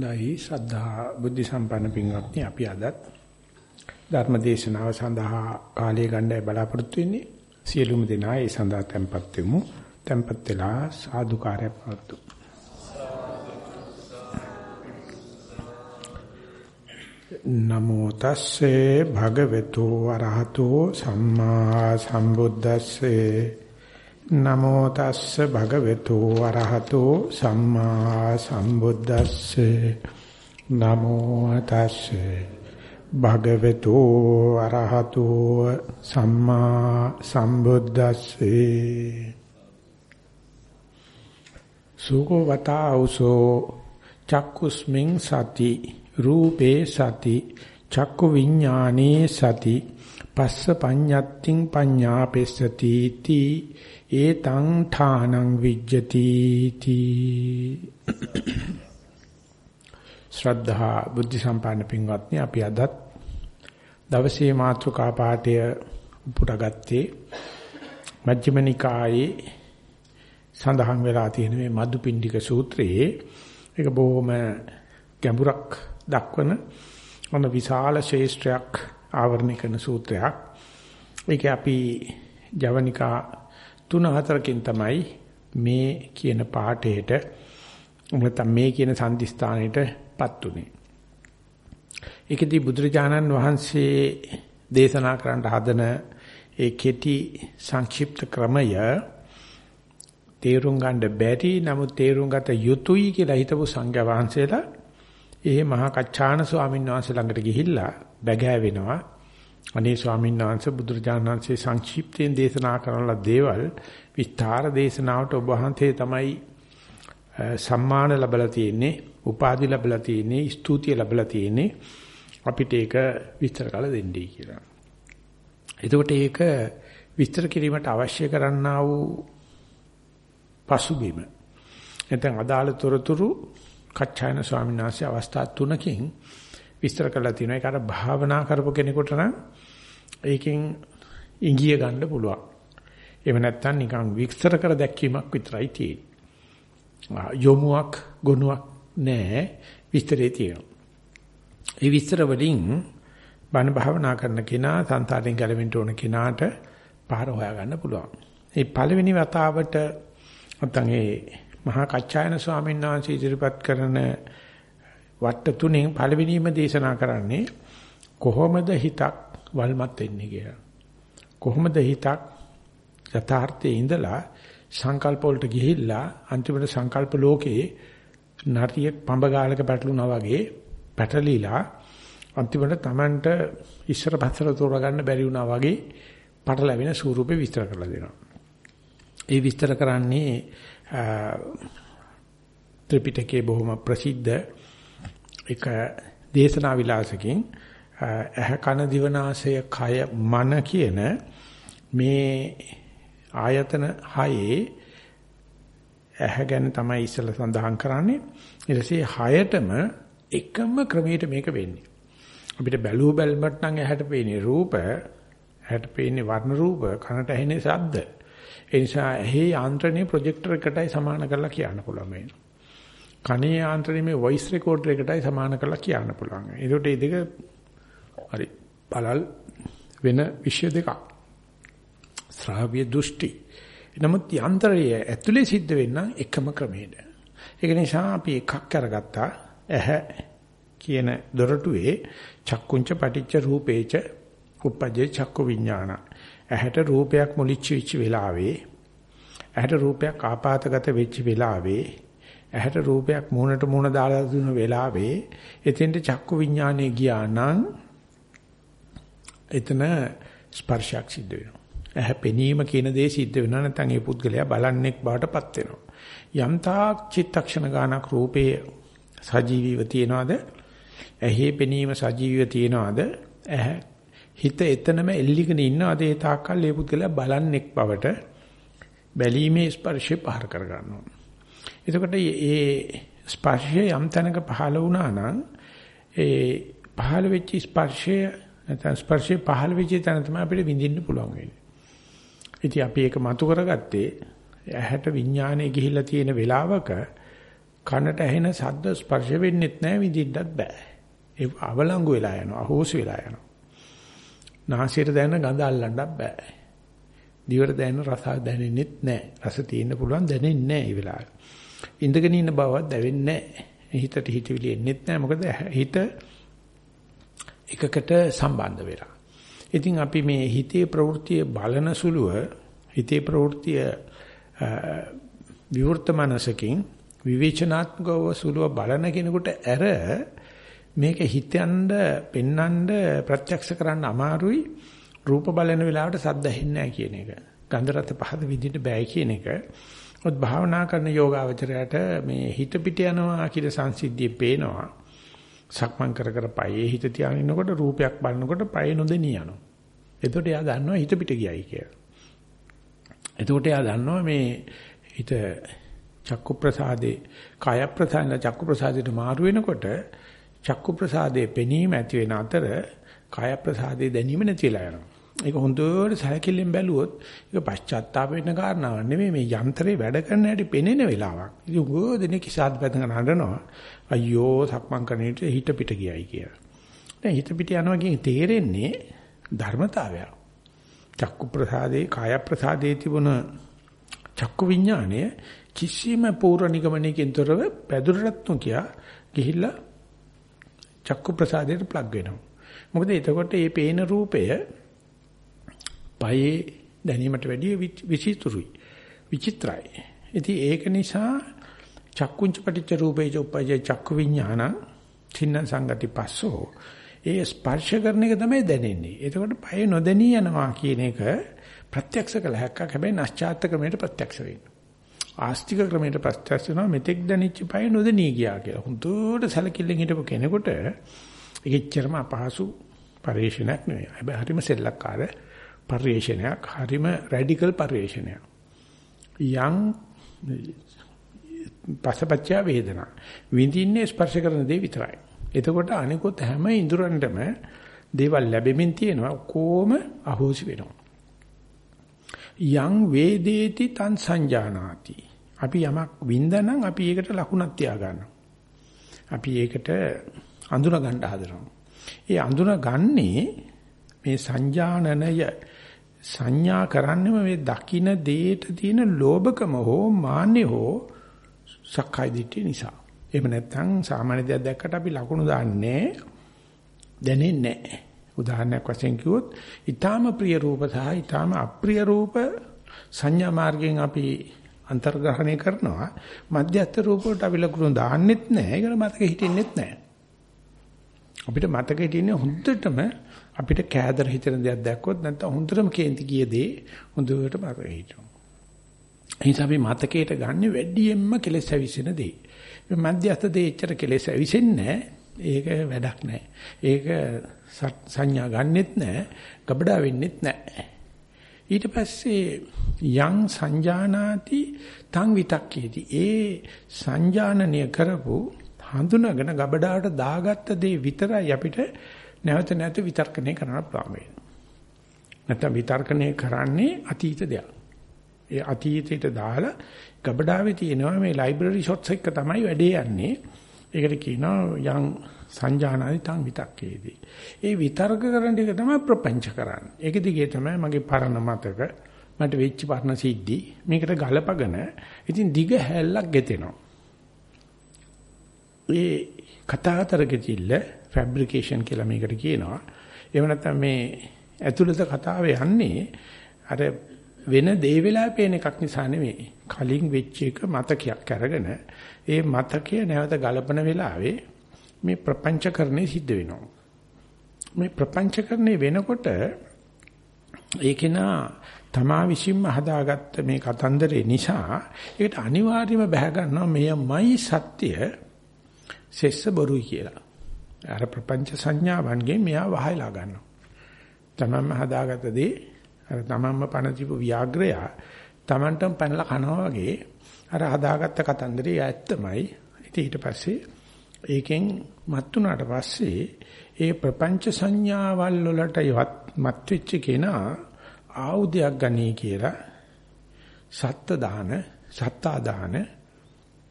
දෛ ශ්‍රද්ධා බුද්ධ සම්පන්න පින්වත්නි අපි අදත් ධර්ම දේශනාව සඳහා කාලය ගන්නයි බලාපොරොත්තු වෙන්නේ. සියලුම දෙනා ඒ සඳහා tempත් වෙමු. tempත් වෙලා සාදුකාරය පවතු නමෝ තස්සේ භගවතු වරහතෝ සම්මා සම්බුද්දස්සේ නමෝ තස්ස භගවතු වරහතෝ සම්මා සම්බුද්දස්සේ. නමෝ තස්සේ භගවතු වරහතෝ සම්මා සම්බුද්දස්සේ. සුකෝ වතාවසෝ චක්කුස්මින් සති රූපේ සති චක්කු විඥානේ සති පස්ස පඤ්ඤත්තිං පඤ්ඤාපෙස්සති තී ඒතං ඨානං විජ්ජති තී ශ්‍රද්ධා බුද්ධ සම්පන්න පින්වත්නි අපි අදත් දවසේ මාතෘකා පාඨය උපුටගත්තේ මජ්ක්‍ධිම නිකායේ සඳහන් වෙලා තියෙන මේ මදුපිණ්ඩික සූත්‍රයේ ඒක බොහොම ගැඹුරක් දක්වන මොන විශාල ශේෂ්ත්‍රයක් ආවරණය කරන සූත්‍රයක්. ඒක අපි ජවනිකා තුන හතරකින් තමයි මේ කියන පාඩේට නැත්නම් මේ කියන සම්දිස්ථානෙටපත් උනේ. ඒකදී බුදුරජාණන් වහන්සේ දේශනා කරන්න හදන ඒ කෙටි සංක්ෂිප්ත ක්‍රමය තේරුම් ගන්න බැරි නමුත් තේරුම් ගත යුතුයි කියලා හිතපු සංඝයා වහන්සේලා ඒ මහා කච්චාන ස්වාමීන් වහන්සේ ළඟට ගිහිල්ලා බැගෑ අනේ ස්වාමීන් වහන්සේ බුදුරජාණන් වහන්සේ සංක්ෂිප්තයෙන් දේශනා කරන ලද දේවල් විස්තර දේශනාවට ඔබ වහන්සේ තමයි සම්මාන ලැබලා තියෙන්නේ, උපාධි ලැබලා තියෙන්නේ, ස්තුතිය ලැබලා තියෙන්නේ. අපිට ඒක විස්තර කරලා දෙන්නයි කියලා. එතකොට ඒක විස්තර කිරීමට අවශ්‍ය කරන්නා වූ පසුබිම නැත්නම් අදාළ තොරතුරු කච්චායන ස්වාමීන් වහන්සේ අවස්ථා තුනකින් විස්තර කරලා තියෙනවා. ඒක අර භාවනා කරපු කෙනෙකුට නම් ඒකෙන් ඉංගිය ගන්න පුළුවන්. එහෙම නැත්නම් නිකන් විස්තර කර දැක්වීමක් විතරයි තියෙන්නේ. යොමුවක් ගොනුවක් නැහැ විස්තරේ තියෙනවා. ඒ විස්තර වලින් බණ භාවනා කරන කෙනා සංසාරයෙන් ගැලවෙන්න ඕන කෙනාට පාර හොයා ගන්න පුළුවන්. මේ පළවෙනි වතාවට නැත්නම් ඒ මහා කච්චායන ස්වාමීන් වහන්සේ ඉදිරිපත් කරන වට්ට තුනෙන් පළවෙනිම දේශනා කරන්නේ කොහොමද හිතක් වල්මත් වෙන්නේ කියලා. කොහොමද හිතක් යථාර්ථයේ ඉඳලා සංකල්ප වලට ගිහිල්ලා අන්තිමට සංකල්ප ලෝකේ නරියෙක් පඹ ගාලක පැටලුණා වගේ පැටලිලා අන්තිමට Tamanට ඉස්සර පස්සට තෝරගන්න බැරි වුණා වගේ පටලැවෙන ස්වරූපේ විස්තර කරලා දෙනවා. ඒ විස්තර කරන්නේ ත්‍රිපිටකයේ බොහොම ප්‍රසිද්ධ එක දේශනා විලාසකින් ඇහ කන දිවනාසය කය මන කියන මේ ආයතන හයේ ඇහ ගැන තමයි ඉස්සෙල්ලා සඳහන් කරන්නේ. ඊට පස්සේ හයටම එකම ක්‍රමයකට මේක වෙන්නේ. අපිට බැලුව බැලමට නම් ඇහැට පේන්නේ රූප ඇහැට පේන්නේ වර්ණ රූප කනට ඇහෙන්නේ ශබ්ද. ඒ නිසා ඇහි යාන්ත්‍රණය ප්‍රොජෙක්ටර් එකටයි සමාන කරලා කියන්න පුළුවන් වෙනවා කනේ යාන්ත්‍රණය මේ වොයිස් රෙකෝඩර් එකටයි සමාන කරලා කියන්න පුළුවන්. ඒකට මේ දෙක හරි බලල් වෙන විෂය දෙකක්. ශ්‍රාව්‍ය දෘෂ්ටි. නමුත් යන්ත්‍රය ඇතුලේ සිද්ධ වෙන්න එකම ක්‍රමයකට. ඒක නිසා අපි එකක් අරගත්තා. ඇහැ කියන දොරටුවේ චක්කුංච පටිච්ච රූපේච උපජ්ජේ චක්කු විඥාන. ඇහැට රූපයක් මුලිච්ච වෙච්ච වෙලාවේ ඇහැට රූපයක් ආපాతගත වෙච්ච වෙලාවේ ඇහැට රූපයක් මූණට මූණ දාලා දුන වෙලාවේ එතෙන්ට චක්කු විඥානය ගියා නම් එතන ස්පර්ශයක් සිද්ධ වෙනවා. ඇහැ පෙනීම කියන දේ සිද්ධ වෙනවා නැත්නම් ඒ පුද්ගලයා බලන්නෙක් බවටපත් වෙනවා. යම් තාක් චිත්තක්ෂණ ගානක් රූපේ සජීවීව තියනවාද? ඇහි පෙනීම සජීවීව තියනවාද? ඇහැ හිත එතනම එල්ලිගෙන ඉන්නවාද? ඒ තාක්කල් ඒ පුද්ගලයා බලන්නෙක් බවට බැලීමේ ස්පර්ශය පහර කර ගන්නවා. එතකොට මේ ස්පර්ශය යම් තැනක පහළ වුණා නම් ඒ පහළ වෙච්ච ස්පර්ශය නැත්නම් ස්පර්ශය පහළ වෙච්ච තැන තමයි අපිට විඳින්න පුළුවන් වෙන්නේ. ඉතින් අපි ඒක මතු කරගත්තේ ඇහැට විඥානය ගිහිල්ලා තියෙන වෙලාවක කනට ඇහෙන ශබ්ද ස්පර්ශ වෙන්නෙත් නැහැ විඳින්නත් බෑ. ඒ අවලංගු වෙලා යනවා, අහෝස් වෙලා යනවා. නාසයට දැනෙන ගඳ අල්ලන්නත් බෑ. දිවට දැනෙන රස දැනෙන්නෙත් නැහැ. රස තියෙන්න පුළුවන් දැනෙන්නේ නැහැ මේ වෙලාවේ. ඉඳගෙන ඉන්න බවක් දැවෙන්නේ නැහැ. හිතට හිතවිලි එන්නෙත් නැහැ. මොකද හිත එකකට සම්බන්ධ වෙලා. ඉතින් අපි මේ හිතේ ප්‍රවෘත්තිය බලන සුළුව හිතේ ප්‍රවෘත්තිය විවෘත මනසකින් විවේචනාත්මකව සුළුව බලන කෙනෙකුට ඇර මේක හිතයන්ද පෙන්නඳ ප්‍රත්‍යක්ෂ කරන්න අමාරුයි රූප බලන වෙලාවට සද්ද ඇහෙන්නේ නැහැ කියන එක. ගන්ධ රස පහද විඳින්න බෑ කියන එක. ඔත් භාවනා කරන යෝගාවචරයට මේ හිත පිට යනවා කියන සංසිද්ධිය පේනවා. සක්මන් කර කර පයේ හිත තියාගෙන ඉන්නකොට රූපයක් බලනකොට පය නොදෙනී යනවා. එතකොට එයා දන්නවා හිත පිට ගියයි කියලා. එතකොට එයා දන්නවා මේ හිත චක්කු ප්‍රසාදේ කාය ප්‍රසාද චක්කු ප්‍රසාදයට මාරු වෙනකොට චක්කු ප්‍රසාදේ පෙනීම ඇති වෙන අතර කාය ප්‍රසාදේ දැනීම නැතිලා යනවා. ඒක හොඳට සැලකිල්ලෙන් බැලුවොත් ඒක පශ්චාත්තාප වෙන්න කාරණාවක් නෙමෙයි මේ යන්ත්‍රේ වැඩ කරන හැටි පෙනෙන වෙලාවක්. ඉතින් උගෝ දෙනේ කිසාත් බඳගෙන හඬනවා. අයියෝ සක්මන් කරන විට හිත පිට ගියයි කියලා. දැන් හිත පිට යනවා කියන තේරෙන්නේ ධර්මතාවය. චක්කු ප්‍රසාදේ කාය ප්‍රසාදේ තිබුණ චක්කු විඥානය කිසිම පූර්ව නිගමනයකින් තොරව පැදුරටත් නොකිය ගිහිල්ලා චක්කු ප්‍රසාදයට ප්ලග් වෙනවා. මොකද එතකොට මේ පේන රූපය පයේ දැනීමට වැඩිය විචිත්‍රයි. විචිත්‍රයි. ඉතින් ඒක නිසා චක්කුංච පටිච්ච රූපේච උපජය චක්කු විඥාන තින්න සංගති පස්සෝ ඒ ස්පර්ශ කරන එක තමයි දැනෙන්නේ. එතකොට පය නොදැනී යනවා කියන එක ප්‍රත්‍යක්ෂ කළ හැක්කක්. හැබැයි නැස්චාත්ත ක්‍රමයට ප්‍රත්‍යක්ෂ වෙන්න. ආස්තික ක්‍රමයට ප්‍රත්‍යක්ෂ වෙනවා මෙතෙක් දැනෙච්ච පය නොදැනී ගියා කියලා. හුදුට සැලකිල්ලෙන් හිටපු කෙනෙකුට ඒකෙච්චරම අපහසු පරිශ්‍රණයක් නෙවෙයි. හැබැයි හරිම සෙල්ලක්කාර පරිශ්‍රණයක්, හරිම රැඩිකල් පරිශ්‍රණයක්. යම් පසපච්චය වේදනා. විඳින්නේ ස්පර්ශ කරන දේ විතරයි. එතකොට අනිකොත් හැම ඉඳුරන්ටම දේවල් ලැබෙමින් තියෙනවා කොහොම අහෝසි වෙනවා. යං වේදේති තං සංජානාති. අපි යමක් වින්දනම් අපි ඒකට ලකුණක් තියා ගන්නවා. අපි ඒකට අඳුන ගන්න හදනවා. ඒ අඳුන ගන්නේ මේ සංජානනය සංඥා කරන්නේම මේ දකින දේට තියෙන ලෝභකම හෝ මාන්නේ හෝ සක්කාය දිට්ඨිය නිසා. එහෙම නැත්නම් සාමාන්‍ය දෙයක් දැක්කට අපි ලකුණු දාන්නේ දැනෙන්නේ නැහැ. උදාහරණයක් වශයෙන් කිව්වොත් ඊටාම ප්‍රිය රූප සහ ඊටාම අප්‍රිය රූප සංඥා මාර්ගයෙන් අපි අන්තර්ග්‍රහණය කරනවා. මධ්‍යස්ථ රූප වලට අපි ලකුණු දාන්නෙත් නැහැ. ඒකට මතක හිටින්නෙත් නැහැ. අපිට මතක හිටින්නේ හොඳටම අපිට කෑදර හිතෙන දෙයක් දැක්කොත් නැත්නම් හොඳටම කේන්ති ගිය දේ හොඳට මතක හිටිනවා. ඒ නිසා අපි මතකයට ගන්න වැඩියෙන්ම කෙලෙස් ඇවිස්සෙන දේ. මධ්‍යස්ථ දෙයච්චර කෙලෙස් ඇවිසෙන්නේ ඒක වැඩක් නැහැ. ඒක සංඥා ගන්නෙත් නැහැ. ගබඩා වෙන්නෙත් නැහැ. ඊට පස්සේ යං සංජානාති තං විතක්කේති. ඒ සංජානනය කරපු හඳුනාගෙන ගබඩාවට දාගත්ත දේ විතරයි අපිට නැවත නැවත විතර්කණය කරන්න පුළුවන් වෙන්නේ. නැත්නම් විතර්කණය කරන්නේ අතීත දෙයක්. ඒ අතීතයට දාලා ගබඩාවේ තියෙනවා මේ ලයිබ්‍රරි ෂොට්ස් එක තමයි වැඩේ යන්නේ. ඒකට කියනවා යම් සංජානනයි තං විතක්කේදී. ඒ විතර්ක කරන එක තමයි ප්‍රපංච කරන්නේ. ඒක දිගේ තමයි මගේ පරණ මතක මට වෙච්ච පරණ සිද්ධි මේකට ගලපගෙන ඉතින් දිග හැල්ලක් ගෙතෙනවා. ඒ කතාතර ගෙතිල්ල ෆැබ්‍රිකේෂන් කියලා මේකට කියනවා. එහෙම නැත්නම් මේ ඇතුළත කතාව යන්නේ අර වෙන දේ වෙලා පේන එකක් නිසා නෙමෙයි. කලින් වෙච්ච එක මතකයක් අරගෙන ඒ මතකය නැවත ගලපන වෙලාවේ මේ ප්‍රපංචකරණය සිද්ධ වෙනවා. මේ ප්‍රපංචකරණය වෙනකොට ඒකේනා තමා විසින්ම හදාගත්ත මේ කතන්දරේ නිසා ඒකට අනිවාර්යයෙන්ම බහැ ගන්නවා මෙයමයි සත්‍ය සෙස්ස බොරුයි කියලා. අර ප්‍රපංච සංඥාවන්ගෙන් මෙයා වහයලා ගන්නවා. තමන්ම හදාගත්ත දේ අර තමන්ම පණ තිබු ව්‍යාග්‍රය තමන්ටම පැනලා කනවා වගේ අර හදාගත්ත කතන්දරය ඇත්තමයි. ඉතින් ඊට පස්සේ ඒකෙන් මත් උනාට පස්සේ ඒ ප්‍රපංච සංඥාවල් වලට මත් වෙච්ච කෙනා ආයුධයක් ගනී කියලා සත්ත්‍ය දාන සත්තා දාන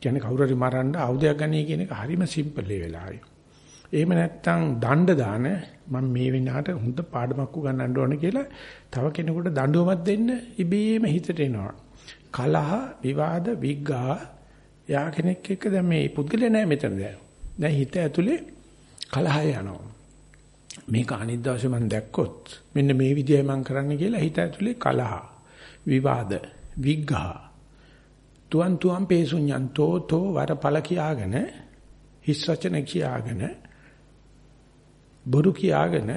කියන්නේ කවුරු හරි මරන්න ආයුධයක් ගන්නයි කියන එක හරිම සිම්පල් ඒ වෙලාවේ. එහෙම නැත්නම් දණ්ඩ දාන මම මේ වෙනාට හොඳ පාඩමක් උගන්වන්න ඕන කියලා තව කෙනෙකුට දඬුවමක් දෙන්න ඉබේම හිතට එනවා. කලහ, විවාද, විග්ඝා යා කෙනෙක් එක්ක දැන් මේ පුද්ගලයා නෑ මෙතන දැන්. දැන් හිත ඇතුලේ කලහය යනවා. මේක අනිත් දවසේ මම දැක්කොත් මෙන්න මේ විදියයි මම කරන්න කියලා හිත ඇතුලේ කලහ, විවාද, විග්ඝා තුවන් තුවන් පේසුඤ්ඤන්තෝ තෝ වරපල කියාගෙන හිස් වචන කියාගෙන බොරු කියාගෙන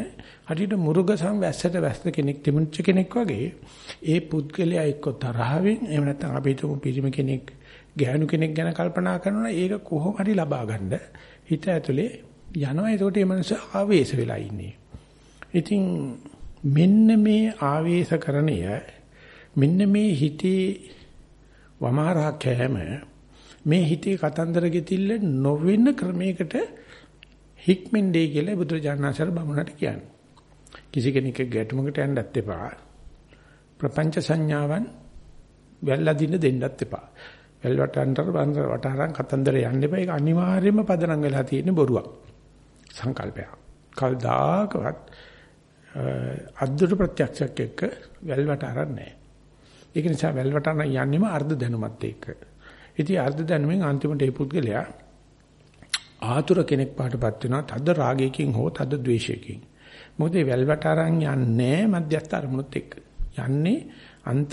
හරියට මුරුගසම් වැස්සට වැස්ස කෙනෙක් තිමුච්ච කෙනෙක් වගේ ඒ පුද්ගලයා එක්ක තරහවෙන් එහෙම නැත්නම් අපි හිතමු පිරිමි කෙනෙක් ගැහණු කෙනෙක් ගැන කල්පනා කරනවා ඒක කොහොම හරි ලබා ගන්න හිත ඇතුලේ යනවා ඒකට මේ මනස ආවේශ වෙලා ඉන්නේ. ඉතින් මෙන්න මේ ආවේශකරණය මෙන්න මේ හිතේ වමාරා කෑම මේ හිතේ කතන්දර ගෙතිල්ල නොවෙන ක්‍රමයකට හික්මෙන්ඩේ කියලා බුදුරජාණන්සර බමුණට කියන්නේ. කිසි කෙනෙක් ගැටුමකට යන්නත් එපා. ප්‍රපංච සංඥාවන් වැල්ලාදින්න දෙන්නත් එපා. වැල් වටන්තර වටහරන් කතන්දර යන්න එපා. ඒක අනිවාර්යයෙන්ම පදනම් වෙලා තියෙන බොරුවක්. සංකල්පයක්. කල්දාකවත් අද්දුට ප්‍රත්‍යක්ෂයක් එක්ක වැල් වටහරන්නේ නැහැ. ඒක නිසා වැල් වටහරන යන්නෙම අර්ධ දැනුමත් එක්ක. ඉතින් අර්ධ දැනුමෙන් අන්තිමට ඒ පුද්ගලයා ආතුර කෙනෙක් පාටපත් වෙනවා තද රාගයකින් හෝ තද ද්වේෂයකින්. මොකද මේ වැල්වට අරන් යන්නේ මධ්‍යස්ථ අරමුණුත් එක්ක. යන්නේ අන්ත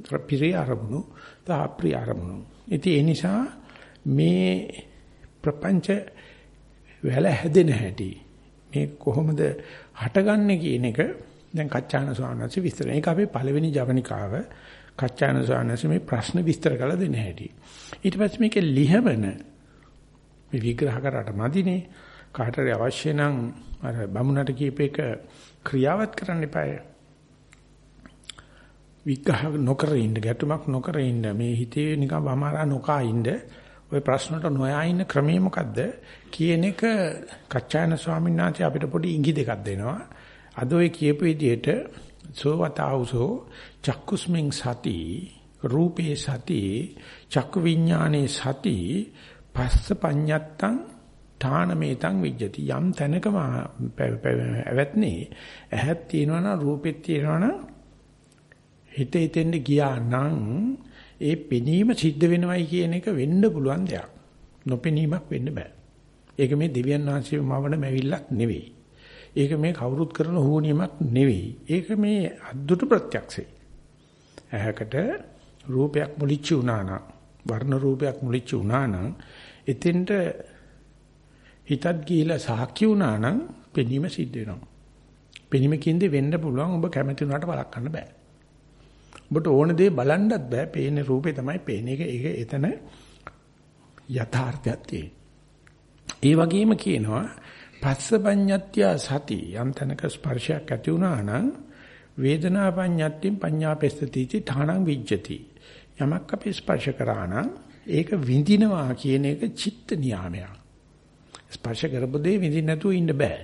ප්‍රපිරිය අරමුණු තාප්‍රිය අරමුණු. ඉතින් ඒ නිසා මේ ප්‍රපංච වැල හැදෙන හැටි මේ කොහොමද හටගන්නේ කියන එක දැන් කච්චාන ස්වාමීන් වහන්සේ විස්තර. ඒක අපේ පළවෙනි ජවනිකාව කච්චාන ස්වාමීන් වහන්සේ මේ ප්‍රශ්න විස්තර කළ දෙන හැටි. ඊට පස්සේ මේකේ ලිහවන මේ විග්‍රහ කරාට මදිනේ කාටරි අවශ්‍ය නම් අර බමුණට කීප එක ක්‍රියාවත් කරන්න එපාය. විග්‍රහ නොකර ඉන්න ගැටුමක් නොකර ඉන්න මේ හිතේ නිකන් වමාරා නොකා ඉන්න ওই ප්‍රශ්නට නොයා ඉන්න ක්‍රමය මොකද්ද කියන එක කච්චායන ස්වාමීන් වහන්සේ අපිට පොඩි ඉඟි දෙකක් දෙනවා. අද ඔය කියපු විදිහට සෝවතාවුසෝ චක්කුස්මින් සති රූපේ සති චක්කු විඥානේ සති පස්ස පඤ්ඤත්තං ඨානමේතං විජ්ජති යම් තැනකම ඇවැත්නේ ඇහක් තියෙනවා නම් රූපෙත් තියෙනවා නම් හිත හිතෙන්ද ගියා නම් ඒ පෙනීම සිද්ධ වෙනවයි කියන එක වෙන්න පුළුවන් දෙයක්. නොපෙනීමක් වෙන්න බෑ. ඒක මේ දෙවියන් වහන්සේ මවන මැවිල්ලක් නෙවෙයි. ඒක මේ කවුරුත් කරන හෝනියමක් නෙවෙයි. ඒක මේ අද්දුට ප්‍රත්‍යක්ෂයි. ඇහැකට රූපයක් මුලිච්ච වුණා නම් වර්ණ රූපයක් මුලිච්ච වුණා නම් එතෙන්ට හිතත් ගිහිලා සාක්ෂි වුණා නම් පෙනීම සිද්ධ වෙනවා. පෙනීමකින්ද වෙන්න පුළුවන් ඔබ කැමති වුණාට වළක්වන්න බෑ. ඔබට ඕන දේ බලන්නත් බෑ. පේන රූපේ තමයි පේන්නේ. ඒක ඒක එතන යථාර්ථයක් තියෙන. ඒ වගේම කියනවා පස්ස පඤ්ඤත්‍ය සති යම් තැනක ස්පර්ශයක් ඇති වුණා නම් වේදනා පඤ්ඤත්තින් පඤ්ඤාපෙස්සතිති ඨාණං විජ්ජති. යමක් අපි ස්පර්ශ කරා නම් ඒක විඳිනවා කියන එක චිත්ත නියාමයක්. ස්පර්ශ කරපොදේ විඳින්න නැතුව ඉන්න බෑ.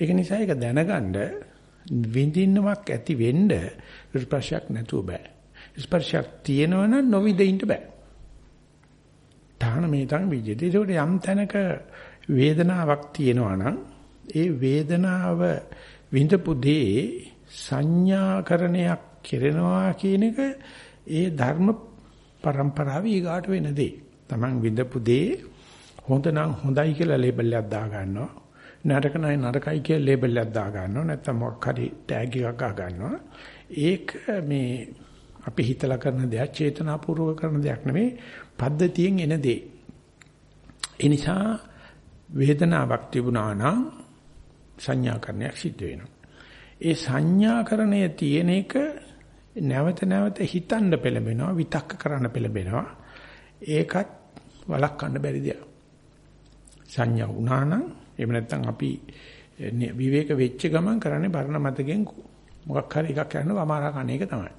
ඒක නිසා ඒක දැනගන්න විඳින්නවක් ඇති වෙන්න ස්පර්ශයක් නැතුව බෑ. ස්පර්ශයක් තියෙනවනම් නොවිඳ ඉන්න බෑ. තාන මේතන් විජිත. ඒකට යම් තැනක වේදනාවක් තියෙනවා නම් ඒ වේදනාව විඳපු දේ සංඥාකරණයක් කෙරෙනවා කියන එක ඒ ධර්ම પરම්පරාවේ ඊගාට වෙන දේ. Taman විඳපු දේ හොඳ නම් හොඳයි කියලා ලේබල් එකක් දා ගන්නවා. නරක නම් නරකයි කියලා ලේබල් එකක් දා ගන්නවා. නැත්නම් මොකක් හරි ටැග් එකක් ගා ගන්නවා. ඒක මේ අපි හිතලා කරන දෙයක් චේතනාපූර්වක කරන දෙයක් නෙමෙයි පද්ධතියෙන් එන දේ. ඒ නිසා වේදනාවක් තිබුණා නම් සංඥාකරණයක් සිද්ධ වෙනවා. ඒ සංඥාකරණය තියෙන එක නැවත නැවත හිතන්න පෙළඹෙනවා විතක්ක කරන්න පෙළඹෙනවා. ඒකත් වළක්වන්න බැරි දෙයක්. සංඥා වුණා නම් එහෙම නැත්නම් අපි විවේක වෙච්ච ගමන් කරන්නේ බර්ණ මතකෙන් මොකක් හරි එකක් කරනවා අමාරා කණ එක තමයි.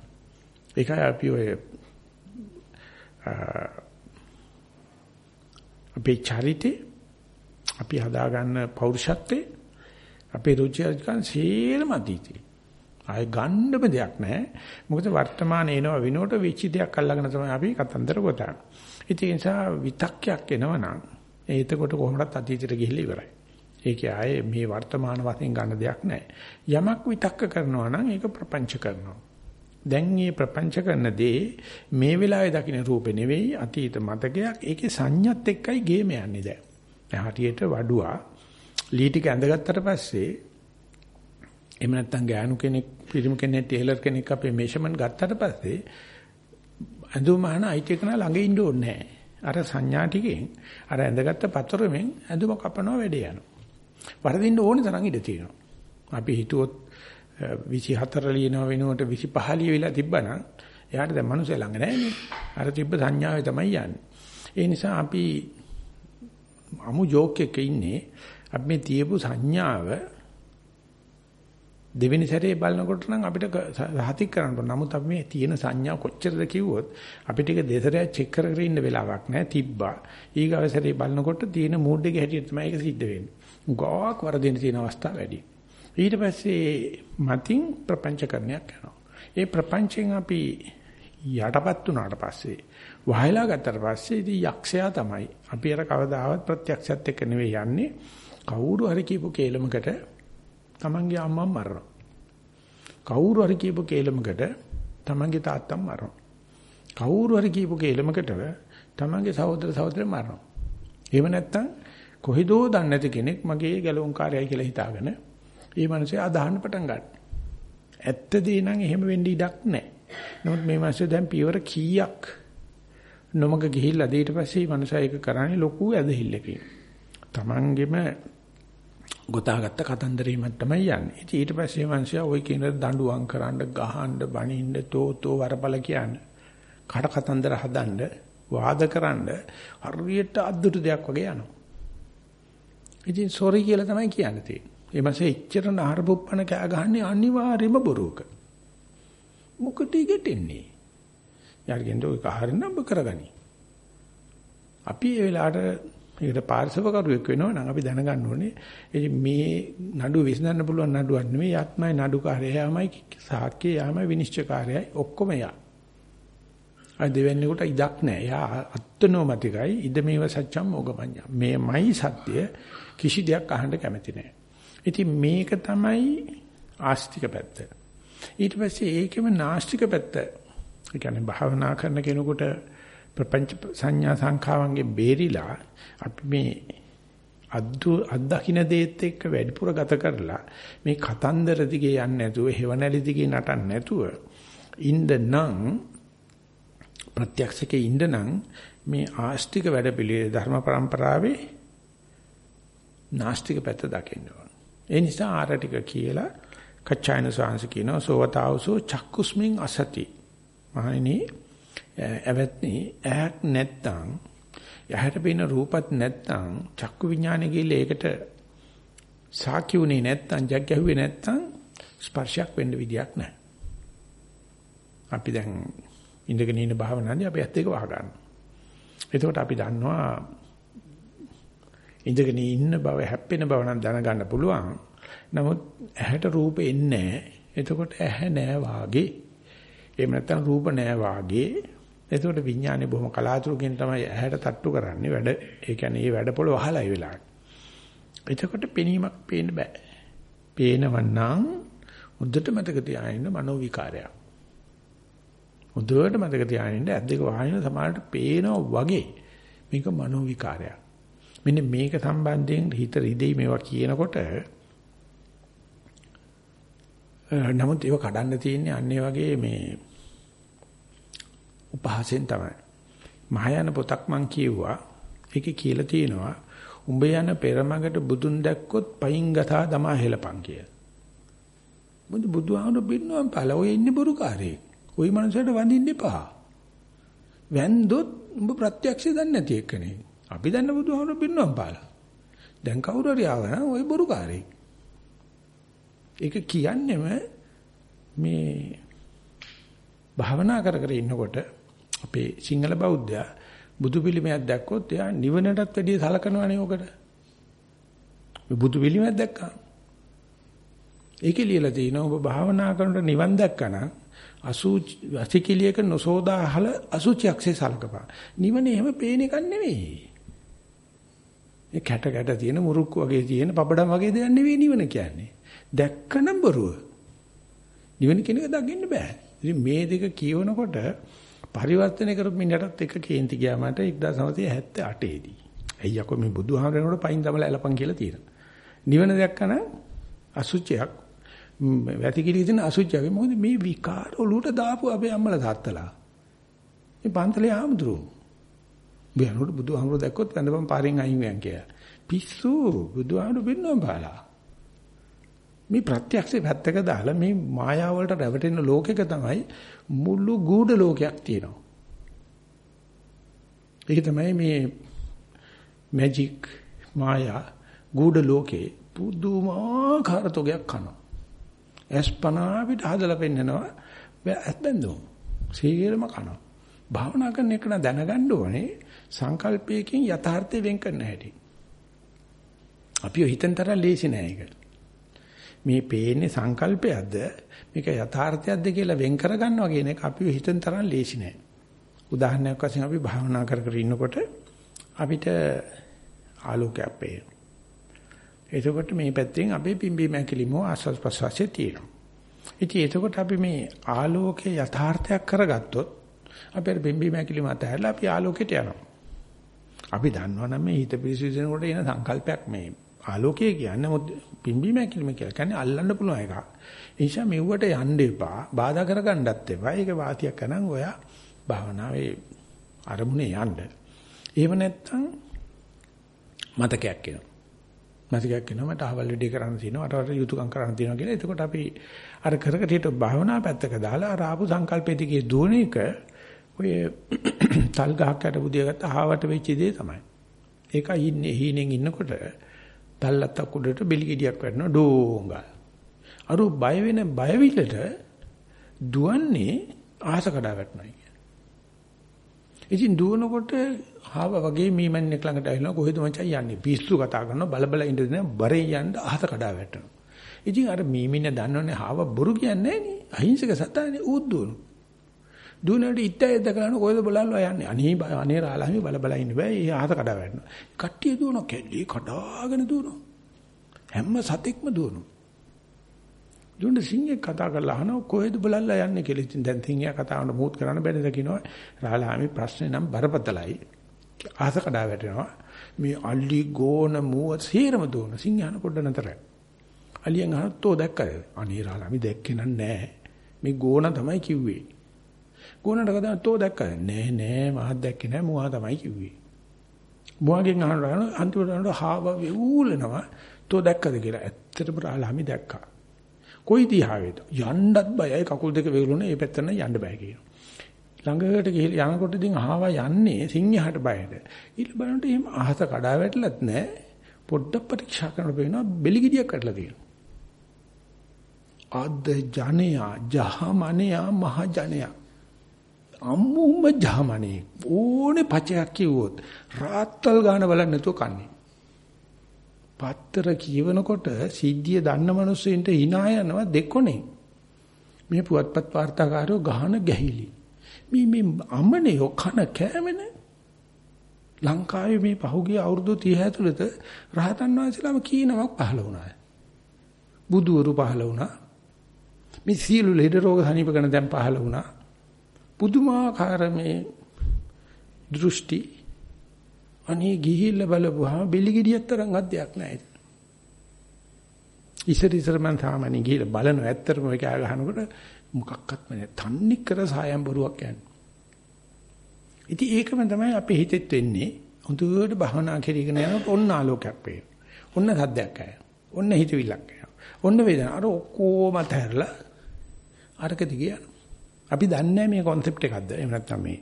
ඒකයි අපි ඔය අපේ චරිතේ අපි හදාගන්න පෞරුෂත්වේ අපේ රුචි අරුචිකන් සේරම අතීතේ ආය ගන්නම දෙයක් නැහැ. මොකද වර්තමානයේ එනවා විනෝඩ වෙච්ච දෙයක් අල්ලගෙන තමයි අපි කතන්දර ගොතන්නේ. ඉතින් ඒ නිසා විතක්යක් එනවනම් ඒතකොට කොහොමවත් අතීතයට ගිහිල්ලා ඉවරයි. ඒකේ ආයේ මේ වර්තමාන වශයෙන් ගන්න දෙයක් නැහැ. යමක් විතක්ක කරනවා නම් ඒක ප්‍රපංච කරනවා. දැන් මේ ප්‍රපංච කරන දේ මේ වෙලාවේ දකින්න රූපේ නෙවෙයි අතීත මතකයක්. ඒකේ සංඥත් එක්කයි ගේම යන්නේ දැන්. දැන් හටියට වඩුවා ලී ටික ඇඳගත්තට පස්සේ එහෙම නැත්නම් ගෑනු කෙනෙක් පිරිමි කෙනෙක් ටේලර් කෙනෙක් අපේ මේෂර්මන්ට් ගත්තට පස්සේ ඇඳුම අහන අයිති කෙනා ළඟ ඉන්න ඕනේ නැහැ. අර සංඥා ටිකෙන් අර ඇඳගත්ත පතරෙන් ඇඳුම කපනවා වැඩේ යනවා. වරදින්න ඕනේ තරම් ඉඩ තියෙනවා. අපි හිතුවොත් 24 ලියනව වෙනුවට 25 ලියවිලා තිබ්බනම් එයාට දැන් මනුස්සය ළඟ නැහැ අර තිබ්බ සංඥාවේ තමයි යන්නේ. ඒ නිසා අපි අමු ජෝක් එකක ඉන්නේ අපි මේ තියපු සංඥාව දෙවෙනි සැරේ බලනකොට නම් අපිට සහතික කරන්න ඕන. නමුත් අපි මේ තියෙන සංඥා කොච්චරද කිව්වොත් අපිට ඒක දෙසරයක් චෙක් කර කර ඉන්න වෙලාවක් නැහැ. තිබ්බා. ඊගාව සැරේ බලනකොට තියෙන මූඩ් එකේ හැටියට තමයි ඒක සිද්ධ වෙන්නේ. ගෝවක් වරදින තියෙන අවස්ථා වැඩි. ඊට පස්සේ මතින් ප්‍රපංචකරණයක් කරනවා. ඒ ප්‍රපංචයෙන් අපි යටපත් වුණාට පස්සේ වහයලා ගත්තට පස්සේ ඉතින් යක්ෂයා තමයි. අපි අර කවදාවත් ප්‍රත්‍යක්ෂයත් එක්ක නෙවෙයි යන්නේ. කවුරු හරි කියපු කේලමකට තමන්ගේ අම්මා මරනවා. කවුරු හරි කියපු කේලමකට තමන්ගේ තාත්තා මරනවා. කවුරු හරි කියපු කේලමකට තමන්ගේ සහෝදර සහෝදරිය මරනවා. එහෙම නැත්නම් කොහෙදෝ දන්නේ නැති කෙනෙක් මගේ ගැලවුම් කාර්යයි කියලා හිතාගෙන ඒ මිනිස්සේ අදහන්න පටන් ගන්නවා. ඇත්තදී නම් එහෙම වෙන්න ඉඩක් නැහැ. නමුත් මේ මිනිස්සේ දැන් පියවර කීයක් නොමග ගිහිල්ලා ඊට පස්සේ මේ මිනිසා ඒක කරන්නේ ලොකු ඇදහිල්ලකින්. Tamanගෙම ගොතාගත්ත කතන්දරීමක් තමයි යන්නේ. ඉතින් ඊට පස්සේ මිනිසා ওই කියන දඬුවම් කරන්න, ගහන්න, බනින්න, තෝතෝ වරපල කියන්නේ. කට කතන්දර හදන්න, වාද කරන්න හරියට අද්දුට දෙයක් වගේ යනවා. ඉතින් සෝරි කියලා තමයි කියන්නේ තියෙන්නේ. ඒ මාසේ එච්චර නහර පුප්පන කෑ ගහන්නේ අනිවාර්යයෙන්ම බොරුවක. මොකටද ගෙටෙන්නේ? යාගෙන් දෝ එක හරිනම් ඔබ කරගනි. අපි ඒ වෙලාවට ඒකට පාර්ශවකරුවෙක් වෙනවා නම් අපි දැනගන්න ඕනේ මේ නඩුව විසඳන්න පුළුවන් නඩුවක් නෙමෙයි යත්මයි නඩුකාරයාමයි සාක්කිය යාමයි විනිශ්චයකාරයයි ඔක්කොම යා. අය දෙවන්නේකට ඉඩක් නැහැ. යා අත්නෝමතිකයි ඉද මේව සත්‍යම් මොගමඤ්ඤා. මේමයි සත්‍ය කිසි දෙයක් අහන්න කැමති නැහැ. ඉතින් මේක තමයි ආස්තික පැත්ත. ඊට පස්සේ ඒකෙම නාස්තික පැත්ත. ඒ කියන්නේ භාවනා කරන කෙනෙකුට ප්‍රපංච සංඥා සංඛාවන්ගෙන් බේරිලා අපි මේ අද්දු අත්දකින්න දේත් එක්ක වැඩිපුර ගත කරලා මේ කතන්දර දිගේ යන්නේ නැතුව හේවණලි දිගේ නටන්නේ නැතුව ඉන්න නම් ප්‍රත්‍යක්ෂකේ ඉන්න නම් මේ ආස්තික වැඩපිළිවෙල ධර්ම પરම්පරාවේ නාස්තික පැත්ත දකින්න ඕන. ඒ නිසා ආර ටික කියලා කච්චායන සාංශ කියනවා සෝවතාවසෝ චක්කුස්මින් අසති. මහණෙනි ඇවැත්නි ඇහක් නැත්තම් යහට පේන රූපත් නැත්තම් චක්කු විඥානෙ ගිහලා ඒකට සාක්ෂි උනේ නැත්තම් ජග් ගැහුවේ නැත්තම් ස්පර්ශයක් වෙන්න විදියක් නැහැ. අපි දැන් ඉඳගෙන ඉන්න භාවනාවේ අපි ඇත්ත එක වහ ගන්නවා. එතකොට අපි දන්නවා ඉඳගෙන ඉන්න බව හැප්පෙන බව නම් දැනගන්න පුළුවන්. නමුත් ඇහැට රූප එන්නේ එතකොට ඇහැ නෑ වාගේ. එහෙම නැත්නම් රූප නෑ වාගේ එතකොට විඥානේ බොහොම කලාතුරකින් තමයි ඇහැට තට්ටු කරන්නේ වැඩ ඒ කියන්නේ මේ වැඩ පොළ වහලා ඒ වෙලාවට. එතකොට පෙනීමක් පේන්න බෑ. පේනවන්නම් හොඳට මතක තියාගන්න මනෝ විකාරයක්. හොඳට මතක තියාගන්න ඇද්දක වහින සමානට පේනවා වගේ මේක මනෝ විකාරයක්. මෙන්න මේක සම්බන්ධයෙන් හිත රිදෙයි මේවා කියනකොට නමුත් ඒව කඩන්න තියෙන්නේ අන්නේ වගේ මේ උපහාසයෙන් තමයි. මහායාන පොතක් මං කියුවා. ඒකේ කියලා තියෙනවා උඹ යන පෙරමගට බුදුන් දැක්කොත් පයින් ගතා දමා හෙලපන් කියලා. මොකද බුදුහාමුදුරු බින්නවා පළ ඔය ඉන්නේ බොරුකාරයෙක්. ওই මනුස්සයට වඳින්න එපා. වැන්දොත් උඹ ප්‍රත්‍යක්ෂය දන්නේ නැති එක්කනේ. අපි දන්න බුදුහාමුදුරු බින්නවා පාල. දැන් කවුරු හරි ආවනම් ওই බොරුකාරයෙක්. ඒක කියන්නේම මේ භාවනා කර කර ඉන්නකොට අපේ සිංහල බෞද්ධයා බුදු පිළිමයක් දැක්කොත් එයා නිවනටත් වැඩිය සලකනවනේ ඔකට. බුදු පිළිමයක් දැක්කා. ඒකේ ලියලා තියෙනවා ඔබ භාවනා කරනකොට නිවන් දැක්කනම් අසුචි වසිකිලියක නොසෝදා අහල අසුචියක්සේ සලකපන්. නිවන එහෙම පේන එකක් නෙවෙයි. ඒ කැට කැට තියෙන මුරුක්කු වගේ තියෙන පබඩම් වගේ දෙයක් නෙවෙයි නිවන කියන්නේ. දැක්කනම් බොරුව. නිවන කියන එක දකින්න බෑ. ඉතින් මේ දෙක කියවනකොට පරිවර්තනය කරපු මිනිහටත් එක කේන්ති ගියා මට 1978 දී. ඇයි යකෝ මේ බුදුහාමරේනකොට පයින් තමල ඇලපන් කියලා තියෙනවා. නිවන දැක්කම අසුචියක් වැතිකිලි දෙන අසුචියක්. මොකද මේ විකාර ඔලුවට දාපු අපේ අම්මලා තාත්තලා. මේ පන්තලේ ආමුදුරු. බයනොට බුදුහාමර දැක්කොත් වැඳපන් පාරින් අයින් වෙන කියලා. පිස්සු බුදුහාමර බින්නම් බාලා. මේ ප්‍රත්‍යක්ෂේ පැත්තක දාලා මේ මායාව වලට රැවටෙන ලෝකෙක තමයි මුළු ගූඪ ලෝකයක් තියෙනවා. ඒක තමයි මේ මැජික් මායා ගූඪ ලෝකේ පුදුමාකාර තෝගයක් කරනවා. එස්පනා පිට හදලා පෙන්නනවා ඇත්තෙන්දෝ. සීරම කරනවා. භාවනා කරන එක දැනගන්න ඕනේ සංකල්පයකින් යථාර්ථය වෙන් කරන්න හැටි. අපි හිතෙන් තරම් ලේසි නෑ ඒක. මේ පේන්නේ සංකල්පයක්ද මේක යථාර්ථයක්ද කියලා වෙන් කරගන්නවා කියන එක අපි හිතෙන් තරම් ලේසි නෑ. උදාහරණයක් වශයෙන් අපි භාවනා කර කර ඉන්නකොට අපිට ආලෝකයක් පේනවා. එතකොට මේ පැත්තෙන් අපේ පිම්බීම ඇකිලිම ආස්වාස් ප්‍රසවාසය තියෙනවා. ඉතින් එතකොට අපි මේ ආලෝකයේ යථාර්ථයක් කරගත්තොත් අපේ පිම්බීම ඇකිලිම අතහැරලා අපි ආලෝකයට යනවා. අපි දන්නවනම් මේ හිත පිරිසිදුනකොට එන සංකල්පයක් මේ ආලෝකය කියන්නේ මොකද පිම්බීම ඇකිලිම කියලා කියන්නේ අල්ලන්න පුළුවන් එකක්. ඒ නිසා මෙව්වට යන්න එපා, බාධා කරගන්නත් එපා. ඒක වාතියක් කරන් ඔයා භාවනාවේ අරමුණේ යන්න. එහෙම නැත්නම් මතකයක් එනවා. මතකයක් එනවා මට අහවල් වැඩේ කරන්න තියෙනවා, අර අර යුතුයකම් කරන්න තියෙනවා කියලා. එතකොට අපි අර කරකට හිට භාවනා පැත්තක දාලා අර ආපු සංකල්පෙ දිගේ දුවන එක ඔය තල් ගහක් යට බුදිය ගත්ත ආවට වෙච්ච දේ තමයි. ඒක ඉන්නේ හීනෙන් ඉන්නකොට තල්ලත්තක් උඩට බෙලි ගෙඩියක් වැටෙනවා ඩෝංගා. අර බය වෙන බයවිලට දුවන්නේ ආස කඩා වැටෙනවා කියන්නේ. ඉතින් දුවනකොට ආව වගේ මීමන්නෙක් ළඟට ඇවිල්ලා කොහෙද මචං යන්නේ? පිස්සු කතා කරනවා බල බල ඉඳ දෙන බරේ යන්න ආස කඩා වැටෙනවා. ඉතින් අර මීමින්න දන්නවනේ ආව බොරු කියන්නේ නැහැ නේ. අහිංසක සතානේ ඌත් දුවනවා. දුවනට ඉත්තේ දැකලාන කොහෙද බලල්ලා යන්නේ? අනේ අනේ රාලහමි බල බල ඉන්න බෑ. ඒ ආහත කඩා වැටෙනවා. කට්ටිය දුවන කෙල්ලි කඩාගෙන දුවනවා. හැම සතෙක්ම දුවනවා. දුන්න සිංහෙක් කතා කරලා අහනවා කොහෙද බලල්ලා යන්නේ කියලා? ඉතින් දැන් සිංහයා කතා කරන මොහොත් කරන්න බැරිද කියනවා. රාලහමි ප්‍රශ්නේ නම් බරපතලයි. ආහත කඩා වැටෙනවා. මේ අලි ගෝන මුව සීරම දුවන සිංහයන පොඩ්ඩ නතරයි අලියන් අහනත් තෝ දැක්කද? අනේ රාලහමි දැක්කේ නෑ. මේ ගෝන තමයි කිව්වේ. ගෝනට කතා තෝ දැක්කද? නෑ නෑ මහත් දැක්කේ නෑ මුවා තමයි කිව්වේ. මුවාගෙන් අහනවා අන්තිමට අහනවා හාව වෙවුලනවා තෝ දැක්කද කියලා. ඇත්තටම රාලහමි දැක්කා. කොයි දිහාවෙද? යන්නත් බයයි කකුල් දෙක වෙවුලුනේ ඒ පැත්තට යන්න බෑ කියනවා ළඟට ගිහලා යනකොට ඉතින් අහවා යන්නේ සිංහයාට බයද? ඊළ බලනකොට එහෙම අහස කඩා වැටලත් නෑ. පොඩ්ඩක් පරීක්ෂා කරන බේනවා බෙලි ගෙඩියක් කඩලා තියෙනවා. අද ජනයා ජහමනයා මහ ජනයා අම්මුම ජහමනේ ඕනේ පචයක් කිව්වොත් රාත්තල් ගන්න බලන්න නැතුව කන්නේ. පත්තර කියවනකොට සිද්ධිය දන්න මිනිස්සුන්ට hina යනවා දෙකොනේ. මේ පුවත්පත් වාර්තාකාරයෝ ගහන ගැහිලි. මේ මේ අමනේ කන කෑමනේ. ලංකාවේ මේ පහුගිය අවුරුදු 30 ඇතුළත රහතන් වහන්සේලාම කීනමක් පහළ වුණා. බුදුවරු පහළ වුණා. මේ සීළු ලෙඩ රෝග සනීප කරන දැන් පහළ වුණා. පුදුමාකාර මේ දෘෂ්ටි අනේ ගිහිල්ලා බලපුවාම බෙලිගෙඩියක් තරම් අධ්‍යයක් නැහැ. ඉස්සර ඉස්සර මම සාමාන්‍යයෙන් ගිහිල්ලා බලනවා ඇත්තටම ඒක ගහනකොට මොකක්වත් නැහැ. තන්නේ කර සායම් බරුවක් යන්නේ. ඉතින් ඒකම තමයි අපේ හිතෙත් වෙන්නේ. හොඳට භවනා කරගෙන යනකොට ඔන්න ආලෝකයක් වේ. ඔන්න සද්දයක් ආය. ඔන්න හිතවිල්ලක් ආය. ඔන්න වේදනාව. අර ඔක්කොම අතහැරලා අරක දිගේ යනවා. අපි දන්නේ මේ concept එකක්ද එහෙම නැත්නම් මේ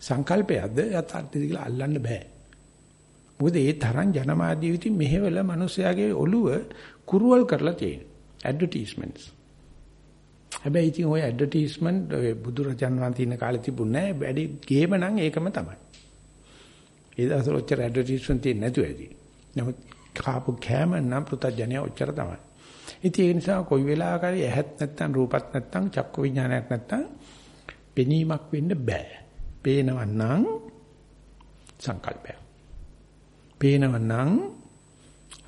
සංකල්පයක්ද යථාර්ථයද කියලා අල්ලන්න බෑ. මොකද ඒ තරම් ජනමාධ්‍ය විදිහ මෙහෙවල මිනිස්යාගේ ඔළුව කුරුවල් කරලා තියෙන. advertisements. හැබැයි ඉතින් ওই ඇඩ්වර්ටයිස්මන්ට් ඔය බුදුරජාන් වහන්සේ ඉන්න කාලේ තිබුණේ නැහැ. වැඩි ගේම නම් ඒකම තමයි. ඒ දවස්වල ඔච්චර ඇඩ්වර්ටයිස්මන්ට් තියෙන්නේ නැතුව ඇති. නමුත් කාපු කෑම නම් පුතත් ජනයා ඔච්චර තමයි. ඉතින් ඒ නිසා කොයි වෙලාවකරි ඇහත් නැත්තම් රූපත් නැත්තම් චක්කු විඥානයක් නැත්තම් පෙනීමක් වෙන්න බෑ. පේනවන්නම් සංකල්පය. පේනවන්නම්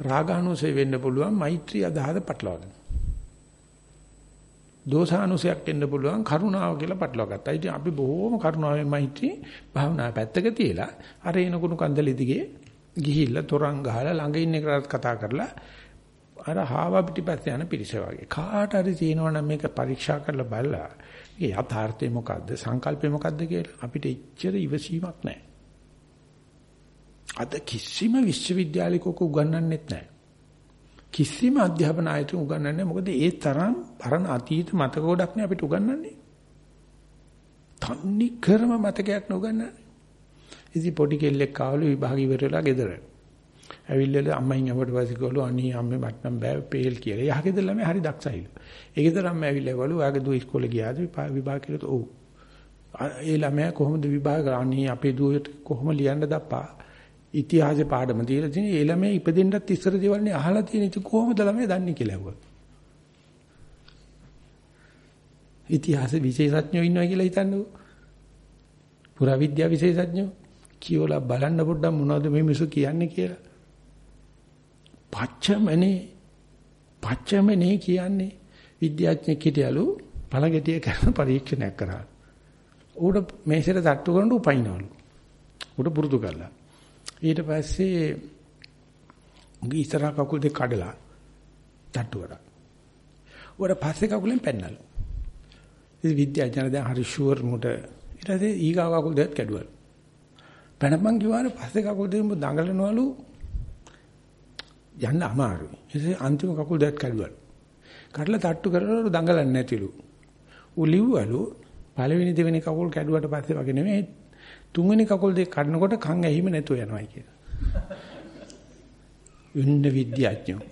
රාගානුසය වෙන්න පුළුවන් මෛත්‍රී අදහස පටලවාගෙන. දෝසානුසයක් එන්න පුළුවන් කරුණාව කියලා පටලවා ගත්තා. ඉතින් අපි බොහොම කරුණාවෙන් මෛත්‍රී භාවනා පැත්තක තියලා අර එනකුණු කන්දලි දිගේ ගිහිල්ලා තොරන් ගහලා ළඟ ඉන්න එකට කතා කරලා අර හාව පිටිපස්සේ යන පිරිස වගේ කාට හරි තියෙනවනම් මේක පරීක්ෂා කරලා බලලා මේ යථාර්ථය මොකද්ද සංකල්පය මොකද්ද කියලා අපිට එච්චර ඉවසීමක් නැහැ. අද කිසිම විශ්වවිද්‍යාලයක උගන්වන්නෙත් නැහැ. කිසිම අධ්‍යාපන ආයතන උගන්වන්නේ මොකද ඒ තරම් පරණ අතීත මතක ගොඩක් නේ අපිට උගන්වන්නේ. තන්නි කරම මතකයක් නුගන්වන්නේ. ඉතින් පොඩි කෙල්ලෙක් ආවලු විභාග ඉවර වෙලා ගෙදර. ඇවිල්ලා අම්මෙන් අපට වාසි කළු අනේ අම්මේ මට නම් බෑ පේල් කියලා. යහකෙද ළමයි හරි දක්ෂයිලු. ඒ ගෙදර අම්ම ඇවිල්ලා ගලු ඔයාගේ දූ ඉස්කෝලේ ගියාද විභාග කියලා ඔව්. ඒ ළමයා කොහොමද විභාග අනේ අපේ දුවට කොහොම ලියන්න දප්පා. ඉතිහාසේ පාඩම තියලා තියෙන ඒ ළමයා ඉපදෙන්නත් ඉස්සර දේවල්නේ අහලා තියෙන ඉතින් කොහොමද ළමයා දන්නේ කියලා ඇහුවා. ඉතිහාස විශේෂඥයෝ ඉන්නවා කියලා හිතන්නකෝ. පුරාවිද්‍යා විශේෂඥයෝ කියවලා බලන්න පොඩ්ඩක් මොනවද මේ මිනිස්සු කියන්නේ කියලා. පච්චමනේ පච්චමනේ කියන්නේ විද්‍යාඥයෙක් හිටියලු පළගෙටිය කරන පරීක්ෂණයක් කරා. ඌට මේසෙට තට්ටු කරනකොට උපයින්නවලු. ඌට පුරුදු කළා. ඊට පස්සේ උගේ ඉස්සරහ කකුල් දෙක කඩලා තට්ටු කරා. ඌට පස්සේ කකුලෙන් පැන්නලු. ඉතින් විද්‍යාඥයන් දැන් හරි ෂුවර් මුට ඊට පස්සේ ඊගාව කකුල් දෙකත් කැඩුවලු. පැනපන් කිව්වාට පස්සේ කකුල් දෙකම දඟලනවලු යන්න අමාරුයි. ඊටසේ අන්තිම කකුල් දෙකත් කැඩුවලු. කඩලා තට්ටු කරලා දඟලන්නේ නැතිලු. උලිව්වලු පළවෙනි දෙවෙනි කකුල් කැඩුවට පස්සේ වගේ නෙමෙයි තුන්වෙනි කකුල් දෙක කඩනකොට කන් ඇහිම නැතුව යනවා කියලා. යුන්න විද්‍යාඥයෝ.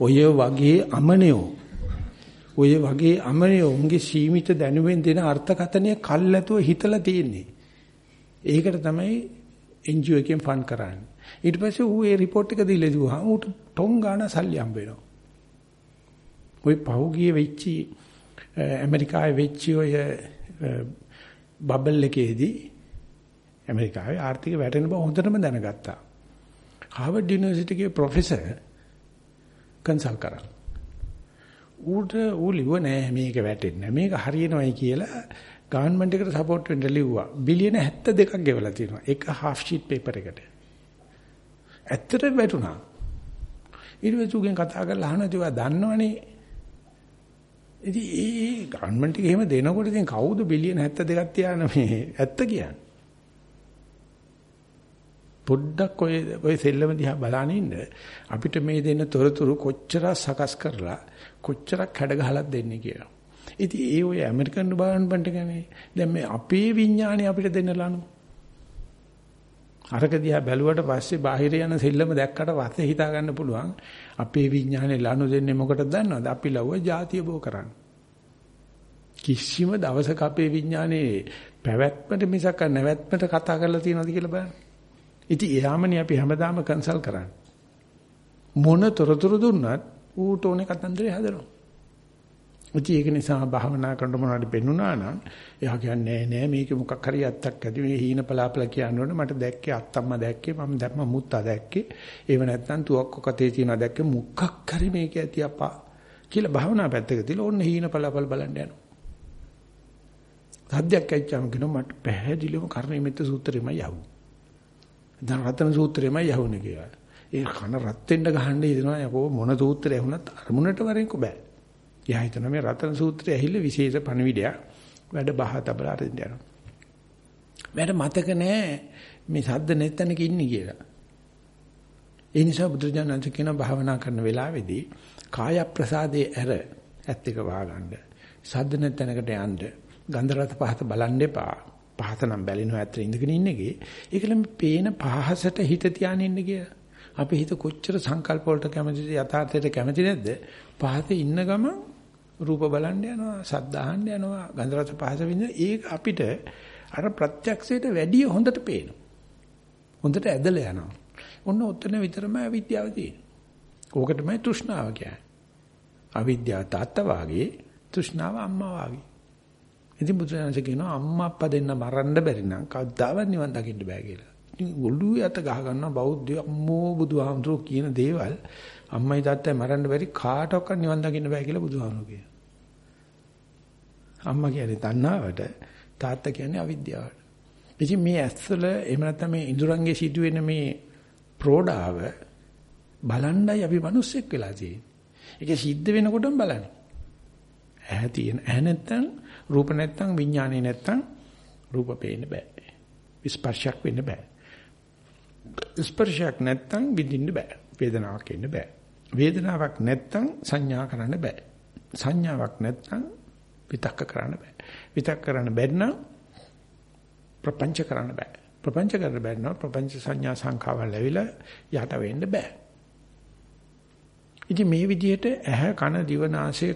ඔය වගේ අමනියෝ ඔය වගේ අමනියෝ උන්ගේ සීමිත දැනුමෙන් දෙන අර්ථකථනය කල්ැතුව හිතලා තියෙන්නේ. ඒකට තමයි NGO එකෙන් ෆන්ඩ් කරන්නේ. ඊට පස්සේ ඌ ඒ report එක දීලා දුවා. ඌට ටොං ගාන සල්ලි හම්බ වෙනවා. ওই පහුගිය වෙච්චි ඇමරිකාවේ වෙච්චි ඔය බබල් එකේදී ඇමරිකාවේ ආර්ථික වැටෙන බව හොඳටම දැනගත්තා. හාවර්ඩ් යුනිවර්සිටි එකේ ප්‍රොෆෙසර් කන්සල් කරා. ඌට ඌ ලිව්ව නෑ මේක වැටෙන්නේ මේක හරියනවයි කියලා ගවර්න්මන්ට් එකට සපෝට් වෙන්න ලිව්වා. බිලියන 72ක් ගෙවලා තියෙනවා. එක half sheet paper එකට. ඇත්තටම වැටුණා. ඊට පස්සේ උගෙන් කතා කරලා අහනවා ඒවා දන්නවනේ. ඉතින් ඒ ගවර්න්මන්ට් එක එහෙම දෙනකොට ඉතින් කවුද බිලියන 72ක් තියාන මේ ඇත්ත කියන්නේ? පොඩ්ඩක් ඔය ඔය සෙල්ලම දිහා බලන ඉන්න අපිට මේ දෙන්න තොරතුරු කොච්චර සකස් කරලා කොච්චරක් හැඩ ගහලා දෙන්නේ කියලා. ඉතින් ඒ ඔය ඇමරිකන් ගවර්න්මන්ට් එකනේ දැන් මේ අපේ විඥානේ අපිට දෙන්න ලනු. අරක දිහා බැලුවට පස්සේ බාහිර යන සෙල්ලම දැක්කට පස්සේ හිතා ගන්න පුළුවන් අපේ විඥානේ ලනු දෙන්නේ මොකටද දන්නවද? අපි ලව්ව ಜಾතිය බෝ කරන්න. කිසිම දවසක අපේ විඥානේ පැවැත්මට මිසක් නැවැත්මට කතා කරලා තියෙනවද කියලා බලන්න. ඉතින් එයාමනේ අපි හැමදාම කන්සල් කරන්නේ. මොන තොරතුරු දුන්නත් ඌට ඕනේ කතන්දරේ හදනවා. ඉතින් ඒක නිසා භාවනා කරනකොට මොනවද පෙන්ුණා නම් එයා කියන්නේ නෑ මේක මොකක් හරි අත්තක් ඇති මේ හීන පලාපල කියනවනේ මට දැක්කේ අත්තම්ම දැක්කේ මම දැම්ම මුත්තා දැක්කේ ඒව නැත්තම් තුවක්ක කතේ තියනවා දැක්කේ මොකක් හරි මේක ඇති අපා කියලා භාවනා පැත්තක තියලා ඕන්න හීන පලාපල බලන්න යනවා. සද්දයක් ඇච්චාම කියනවා මට පැහැදිලිවම කර්ණීය මෙත්ත සූත්‍රෙමයි යවුනේ. දැන් රතන සූත්‍රෙමයි යහුනේ කියලා. ඒ කන රත් වෙන්න ගහන්න හිතනවා යකෝ මොන සූත්‍රය වුණත් අරමුණට වරෙන්ක බෑ. එයා හිතනවා මේ රතන සූත්‍රය ඇහිල්ල විශේෂ පණවිඩයක් වැඩ බහ තබලා අරින්න යනවා. මට මතක නෑ මේ සද්ද නැත්තනක ඉන්නේ කියලා. ඒ නිසා බුදුරජාණන් කියන භාවනා කරන වෙලාවේදී කාය ප්‍රසාදයේ ඇර ඇත් එක වහගන්න. සද්ද නැත්තනකට යන්න. ගන්ධ රස පහත බලන්න එපා. පහත නම් බැලිනවා ඇත්තට ඉඳගෙන ඉන්නේගේ. ඒකලම පේන පහසට හිත තියාගෙන ඉන්න කියලා. අපි හිත කොච්චර සංකල්ප වලට කැමතිද යථාර්ථයට කැමති නැද්ද? පහතේ ඉන්න ගම රූප බලන්න යනවා, සද්ද අහන්න යනවා, ගන්ධ රස පහස විඳ ඒක අපිට අර ප්‍රත්‍යක්ෂයට වැඩිය හොඳට පේනවා. හොඳට ඇදලා යනවා. ඔන්න ඔතන විතරම අවිද්‍යාව තියෙන්නේ. ඕකටමයි තෘෂ්ණාව කියන්නේ. අවිද්‍යාව තාත්තා වාගේ තෘෂ්ණාව අම්මා වාගේ. ඉතින් බුදුරජාණන්සේ කියනවා අම්මා අප්පා දෙන්න මරන්න බැරි නම් කවදාවත් නිවන් දකින්න බෑ කියලා. ඉතින් ඔළුවේ අත ගහ ගන්නවා බෞද්ධය අම්මෝ බුදුහාමුදුරුවෝ කියන දේවල් අම්මයි තාත්තයි මරන්න බැරි කාටවත් නිවන් දකින්න බෑ කියලා බුදුහාමුදුරුවෝ කියනවා. අම්මා කියන්නේ තණ්හාවට තාත්තා කියන්නේ අවිද්‍යාවට. ඉතින් මේ ඇස්වල එහෙම නැත්නම් මේ ඉඳුරංගේ සිදුවෙන මේ ප්‍රෝඩාව බලන්නයි අපි මිනිස්සෙක් වෙලා තියෙන්නේ. ඒක සිද්ධ වෙනකොටම බලන්නේ. ඇහැ තියෙන ඇහැ නැත්තම් රූප නැත්තම් විඥානේ නැත්තම් රූප පේන්න බෑ. ස්පර්ශයක් වෙන්න බෑ. ස්පර්ශයක් නැත්තම් විඳින්න බෑ. වේදනාවක් එන්න බෑ. වේදනාවක් නැත්තම් සංඥා කරන්න බෑ. සංඥාවක් නැත්තම් විතක්ක කරන්න බෑ. විතක්ක කරන්න බැන්නා ප්‍රපංච කරන්න බෑ. ප්‍රපංච කරන්න බැන්නා ප්‍රපංච සංඥා සංඛාවල් ලැබිලා යට වෙන්න බෑ. ඉතින් මේ විදිහට ඇහැ කන දිව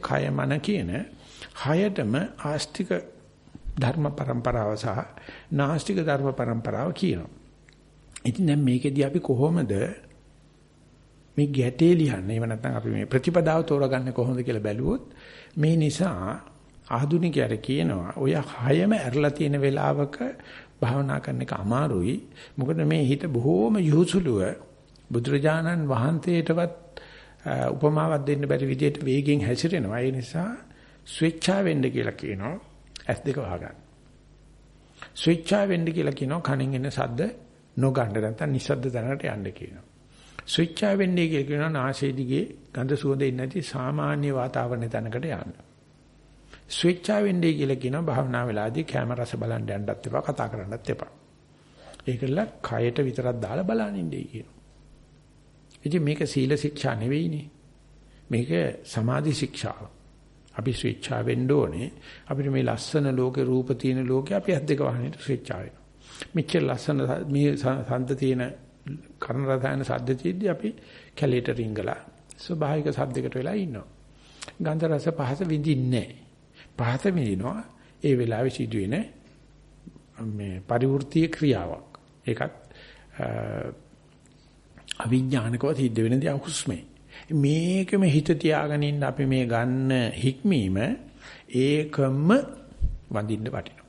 කය මන කියන හයතම ආස්තික ධර්ම પરම්පරාව සහ නාස්තික ධර්ම પરම්පරාව කියනවා. ඉතින් දැන් මේකෙදී අපි කොහොමද මේ ගැටේ ලියන්නේ? එහෙම නැත්නම් අපි මේ ප්‍රතිපදාව තෝරගන්නේ කොහොමද කියලා බැලුවොත් මේ නිසා ආධුනිකයර කියනවා ඔය හයම ඇරලා තියෙන වෙලාවක භාවනා කරන එක අමාරුයි. මොකද මේ හිත බොහෝම යොසුලුව බුදුරජාණන් වහන්සේටවත් උපමාවක් දෙන්න බැරි විදිහට වේගෙන් හැසිරෙනවා. ඒ නිසා ස්විච්චා වෙන්න කියලා කියනවා. ඇස් දෙක වහගන්න. ස්විච්චා වෙන්න කියලා කියනවා කණින් එන ශබ්ද නොගන්න නැත්නම් නිස්සද්ද තැනකට යන්න කියනවා. ස්විච්චා වෙන්නේ කියලා කියනවා නාසයේ දිගේ ගඳ සුවඳ ඉන්නේ නැති සාමාන්‍ය වාතාවරණ තැනකට යන්න. ස්විච්චා වෙන්නේ කියලා කියනවා භාවනා වෙලාදී කැමරාස බලන්න යන්නත් එපා කතා කරන්නත් එපා. ඒකල කයට විතරක් දාලා බලන්න ඉන්නේ කියනවා. ඉතින් මේක සීල ශික්ෂා නෙවෙයිනේ. මේක සමාධි ශික්ෂාව. අපි ස්විච්චා වෙන්න ඕනේ. අපිට මේ ලස්සන ලෝකේ රූප තියෙන ලෝකේ අපි ඇස් දෙක වහන්නට ස්විච්චා වෙනවා. මෙච්චර ලස්සන මේ සද්ද තියෙන කර්ණ රසයන සද්ද තියෙද්දි අපි කැලේට රිංගලා ස්වභාවික සද්දයකට වෙලා ඉන්නවා. ගන්ධ රස පහස විඳින්නේ පහස විඳිනවා ඒ වෙලාවේ සිදුවෙන මේ පරිවෘත්තීය ක්‍රියාවක්. ඒකත් අවිඥානිකව සිද්ධ වෙන දේ හුස්මේ. මේකෙම හිත තියාගෙන ඉන්න අපි මේ ගන්න හික්මීම ඒකම වඳින්න වටිනවා.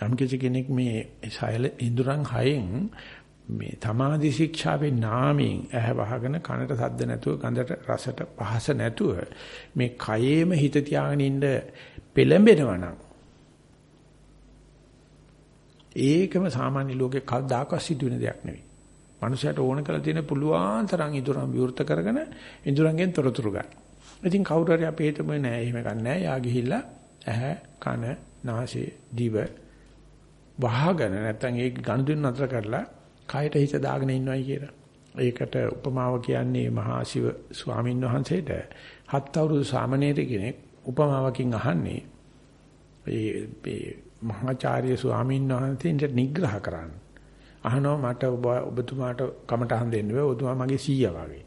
යම් කෙනෙක් මේ සයල ඉඳුරන් හයෙන් මේ තමාදි ශික්ෂාවේ නාමයෙන් ඇහ වහගෙන කනට සද්ද නැතුව ගඳට රසට පහස නැතුව මේ කයේම හිත තියාගෙන ඉන්න පෙළඹෙනවා නම් ඒකම සාමාන්‍ය ලෝකේ කවදාකවත් සිදුවෙන දෙයක් නෙවෙයි. මනුෂයාට ඕන කරලා තියෙන පුළුවන් තරම් ඉදurang විවෘත කරගෙන ඉදurangෙන් තොරතුරු ගන්න. ඉතින් කවුරු හරි අපි හිතමු නෑ එහෙම ගන්නෑ. යා ගිහිල්ලා ඇහැ, කන, නාසය, දිව වහගෙන නැත්තම් ඒ ගනුදෙනු නතර කරලා කයට හිත දාගෙන ඉන්නවයි කියලා. ඒකට උපමාව කියන්නේ මහා ශිව ස්වාමීන් වහන්සේට හත් අවුරුදු සාමණේර කෙනෙක් උපමාවකින් අහන්නේ ඒ මහාචාර්ය ස්වාමීන් වහන්සේට නිග්‍රහ කරන්න. අහනවා මට ඔබතුමාට කමටහන් දෙන්න බෑ. ඔබතුමා මගේ සීයා වගේ.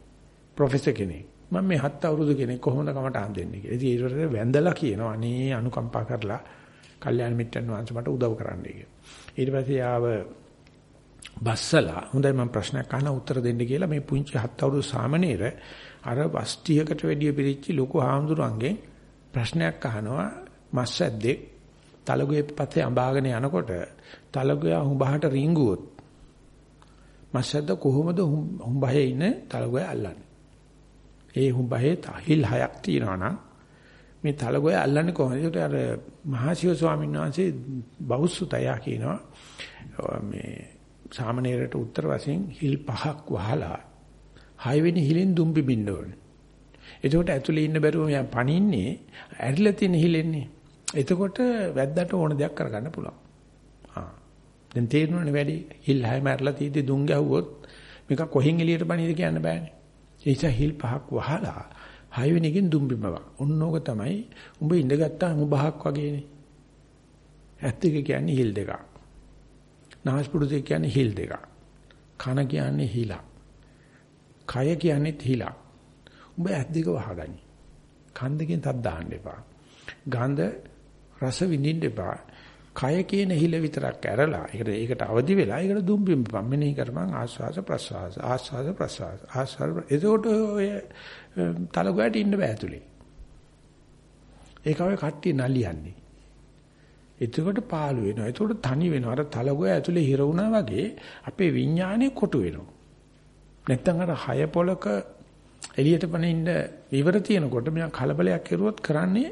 ප්‍රොෆෙසර් කෙනෙක්. මම මේ හත් අවුරුදු කෙනෙක් කොහොමද කමටහන් දෙන්නේ කියලා. ඉතින් ඊට වැඳලා කියනවා අනේ අනුකම්පා කරලා කල්යාණ මිත්‍රන් වහන්සේ මට උදව් කරන්න කියලා. ඊට පස්සේ ආව බස්සලා හොඳයි මම ප්‍රශ්නයක් අහන උත්තර දෙන්න කියලා මේ පුංචි හත් අවුරුදු සාමණේර අර වස්තියකට වැඩිය පිළිච්ච ලොකු හාමුදුරන්ගෙන් ප්‍රශ්නයක් අහනවා මස් ඇද්දෙක් තලගුවේ පස්සේ අඹාගෙන යනකොට තලගුවා හුඹහට රිංගුවොත් මස්සද්ද කොහොමද හුඹහේ ඉන්න තලගොය අල්ලන්නේ? ඒ හුඹහේ හිල් හයක් තියෙනවා නම් මේ තලගොය අල්ලන්නේ කොහොමද? ඒකට අර මහසිව ස්වාමීන් වහන්සේ බෞසුතයා කියනවා මේ සාමණේරට උත්තර වශයෙන් හිල් පහක් වහලා හයවෙනි හිලෙන් දුම් බිබින්න ඕනේ. එතකොට ඇතුලේ ඉන්න බැරුව මෙයා පණින්නේ ඇරිලා තියෙන හිලෙන්නේ. එතකොට වැද්දට ඕන දෙයක් කරගන්න පුළුවන්. දැන් තේරෙනවනේ වැඩි. හිල් හැම ඇරලා තියෙද්දි දුම් ගැහුවොත් මේක කොහෙන් එළියට බණීද කියන්න බෑනේ. ඒ නිසා හිල් පහක් වහලා හයවෙනි එකෙන් දුම් බිමවක්. ඔන්නෝක තමයි උඹ ඉඳගත්තාම උඹහක් වගේනේ. ඇත්ත එක කියන්නේ හිල් දෙකක්. නාස්පුඩු දෙක කියන්නේ හිල් දෙකක්. කන කියන්නේ හිලක්. කය කියන්නේ හිලක්. උඹ ඇත් දෙක වහගනි. කන් දෙකෙන් තත් දාන්න එපා. ගඳ රස විඳින්න එපා. කය කියන හිල විතරක් ඇරලා ඒකට ඒකට අවදි වෙලා ඒකට දුම්බිම් මෙනෙහි කරපන් ආස්වාස ප්‍රස්වාස ආස්වාස ප්‍රස්වාස ආස්වාස එතකොට ඔය තලගොයට ඉන්න බෑ ඇතුලේ ඒක ඔය කට්ටිය නලියන්නේ එතකොට පාළු වෙනවා එතකොට තනි වෙනවා අර තලගොය ඇතුලේ හිර වුණා වගේ අපේ විඥානේ කොටු වෙනවා නැත්තම් අර හය පොලක එළියට පනින්න විවර තියෙනකොට මම කලබලයක් කෙරුවොත් කරන්නේ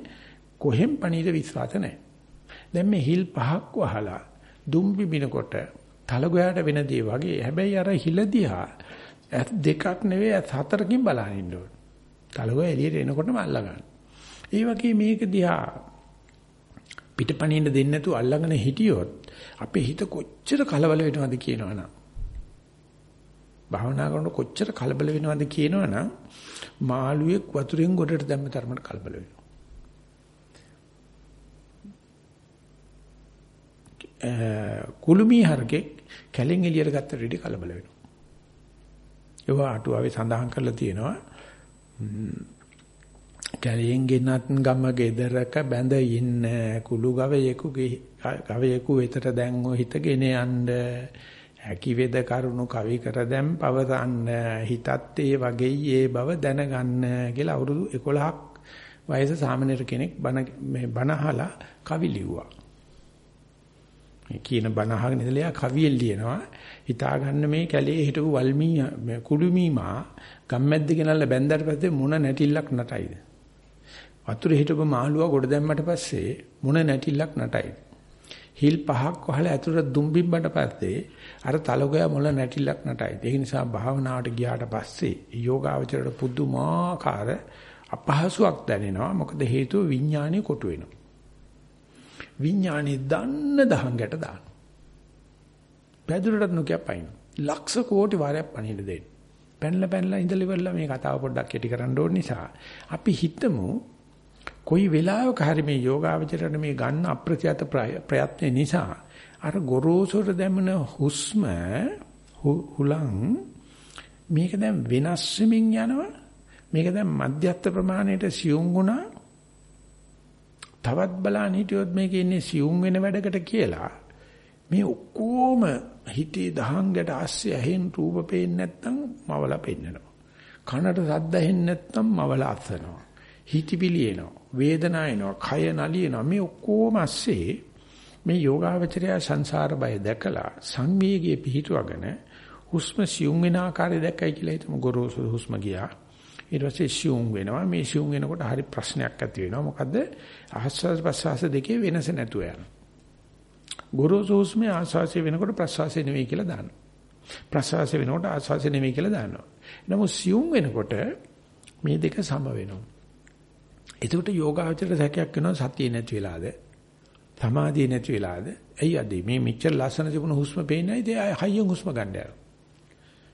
කොහෙන් පණීද විශ්වාස නැහැ දැන් මේ හිල් පහක් වහලා දුම් බිබිනකොට තලගොයාට වෙන දේ වගේ හැබැයි අර හිල දිහා දෙකක් නෙවෙයි හතරකින් බලන ඉන්න ඕන. තලගොය එළියට එනකොටම අල්ල ගන්න. ඒ වගේ මේක දිහා පිටපණින්න දෙන්නේ නැතුව අල්ලගෙන හිටියොත් අපේ හිත කොච්චර කලබල වෙනවද කියනවනම් භාවනා කරනකොට කොච්චර කලබල වෙනවද කියනවනම් මාළුවෙක් වතුරෙන් ගොඩට දැම්ම තරමට කලබල වෙනවා. කුළුමී හරකෙක් කැලෙන් එළියට ගත්ත රෙඩි කලබල වෙනවා. ඒවා අටුවාවේ සඳහන් කරලා තියෙනවා. කැලෙන් ගෙනත් ගම ගෙදරක බැඳ ඉන්න කුළු ගවයෙකුගේ ගවයෙකු වෙතට දැන් ඔය හිතගෙන යන්න. හැකි වේද කරුණු කවි කර දැන් පවතන්න හිතත් ඒ වගේ ඒ බව දැනගන්න කියලා අවුරුදු 11ක් වයස සාමාන්‍යර කෙනෙක් බණ මේ බණහලා කවි ලිව්වා. මේ කියන බණ අහගෙන ඉඳලා කවියෙන් ලියනවා. හිතා ගන්න මේ කැලේ හිටපු වල්මී කුඩුමීමා ගම්මැද්ද ගෙනල්ලා බැන්දාට පස්සේ මුණ නැටිල්ලක් නටයිද? වතුරේ හිටපු මාළුවා ගොඩ දැම්මට පස්සේ මුණ නැටිල්ලක් නටයිද හිල් පහක් වහලා ඇතුළට දුම්බිම්බට පස්සේ අර තලගොයා මොළ නැටිල්ලක් නටයිද ඒ නිසා භාවනාවට ගියාට පස්සේ යෝගාවචරයට පුදුමාකාර අපහසුයක් දැනෙනවා මොකද හේතුව විඥානය කොටු වෙනවා විඥානේ දන්න දහංගට දාන. පැදුරටත් නොකිය පයින්. ලක්ෂ කෝටි වාරයක් පණින්න දෙන්න. පැනලා පැනලා ඉඳලා ඉවරලා මේ කතාව පොඩ්ඩක් කෙටි කරන්න ඕන නිසා අපි හිතමු කොයි වෙලාවක හරි මේ යෝගාවචරයට මේ ගන්න අප්‍රත්‍යත ප්‍රයත්න නිසා අර ගොරෝසුර දැමන හුස්ම හුලං මේක දැන් වෙනස් වෙමින් යනවා. මේක දැන් මධ්‍යස්ථ ප්‍රමාණයට සියුම් වුණා. තවත් බලන්න හිටියොත් මේකේ ඉන්නේ සියුම් වෙන වැඩකට කියලා. මේ ඔක්කොම හිතේ දහංගට ASCII ඇහෙන් රූප පේන්නේ නැත්නම් මවලා පෙන්නනවා. කනට ශබ්ද ඇහෙන්නේ නැත්නම් මවලා අස්සනවා හිතවිලි එනවා වේදනාව එනවා කය නලියනවා මේ ඔක්කොම ASCII මේ යෝගාවචරය සංසාර බය දැකලා සංවේගයේ පිහිටුවගෙන හුස්ම සියුම් වෙන ආකාරය දැක්කයි කියලා හිතමු. ගොරෝසු හුස්ම ගියා. ඊට පස්සේ සියුම් වෙනවා. මේ සියුම් වෙනකොට හරි ප්‍රශ්නයක් ඇති වෙනවා. මොකද ආස්වාද ප්‍රසවාස දෙකේ වෙනස නැතුව යනවා ගුරුසු හුස්මේ ආස්වාසය වෙනකොට ප්‍රසවාසය නෙවෙයි කියලා දානවා. ප්‍රසවාසය වෙනකොට ආස්වාසය නෙවෙයි කියලා දානවා. නමුත් සියුම් වෙනකොට මේ දෙක සම වෙනවා. එතකොට යෝගාචරයට සැකයක් වෙනවා සතිය නැති වෙලාද සමාධිය නැති වෙලාද ඇයි අද මේ මෙච්චර ලස්සන තිබුණ හුස්ම පේන්නේ නැයි ඒ හයියෙන් හුස්ම ගන්න යනවා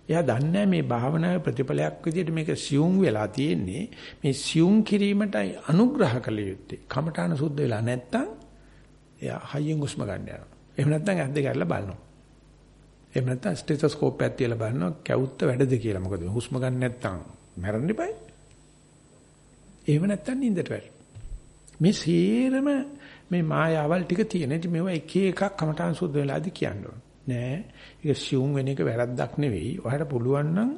එයා දන්නේ මේ භාවනාවේ ප්‍රතිඵලයක් විදිහට මේක සියුම් වෙලා තියෙන්නේ මේ සියුම් කිරීමටයි අනුග්‍රහ කළ යුත්තේ. කමඨාන සුද්ධ වෙලා නැත්තම් එයා හයියෙන් හුස්ම ගන්න යනවා. එහෙම නැත්නම් ඇද්ද ගැල්ලා බලනවා. එහෙම නැත්නම් ස්ටෙතොස්කෝප් එකක් තියලා බලනවා කැවුත්ත වැඩද කියලා. මොකද හුස්ම ගන්න නැත්තම් මැරෙන්න ඉපයි. එහෙම නැත්නම් නින්දට වැටෙනවා. මේ සීරම මේ මායාවල් ටික තියෙන ඉතින් මේවා එක එකක් කමඨාන සුද්ධ වෙලාදී කියනවා. නෑ. ඒක සියුම් වෙන එක වැරද්දක් නෙවෙයි. ඔයාලට පුළුවන් නම්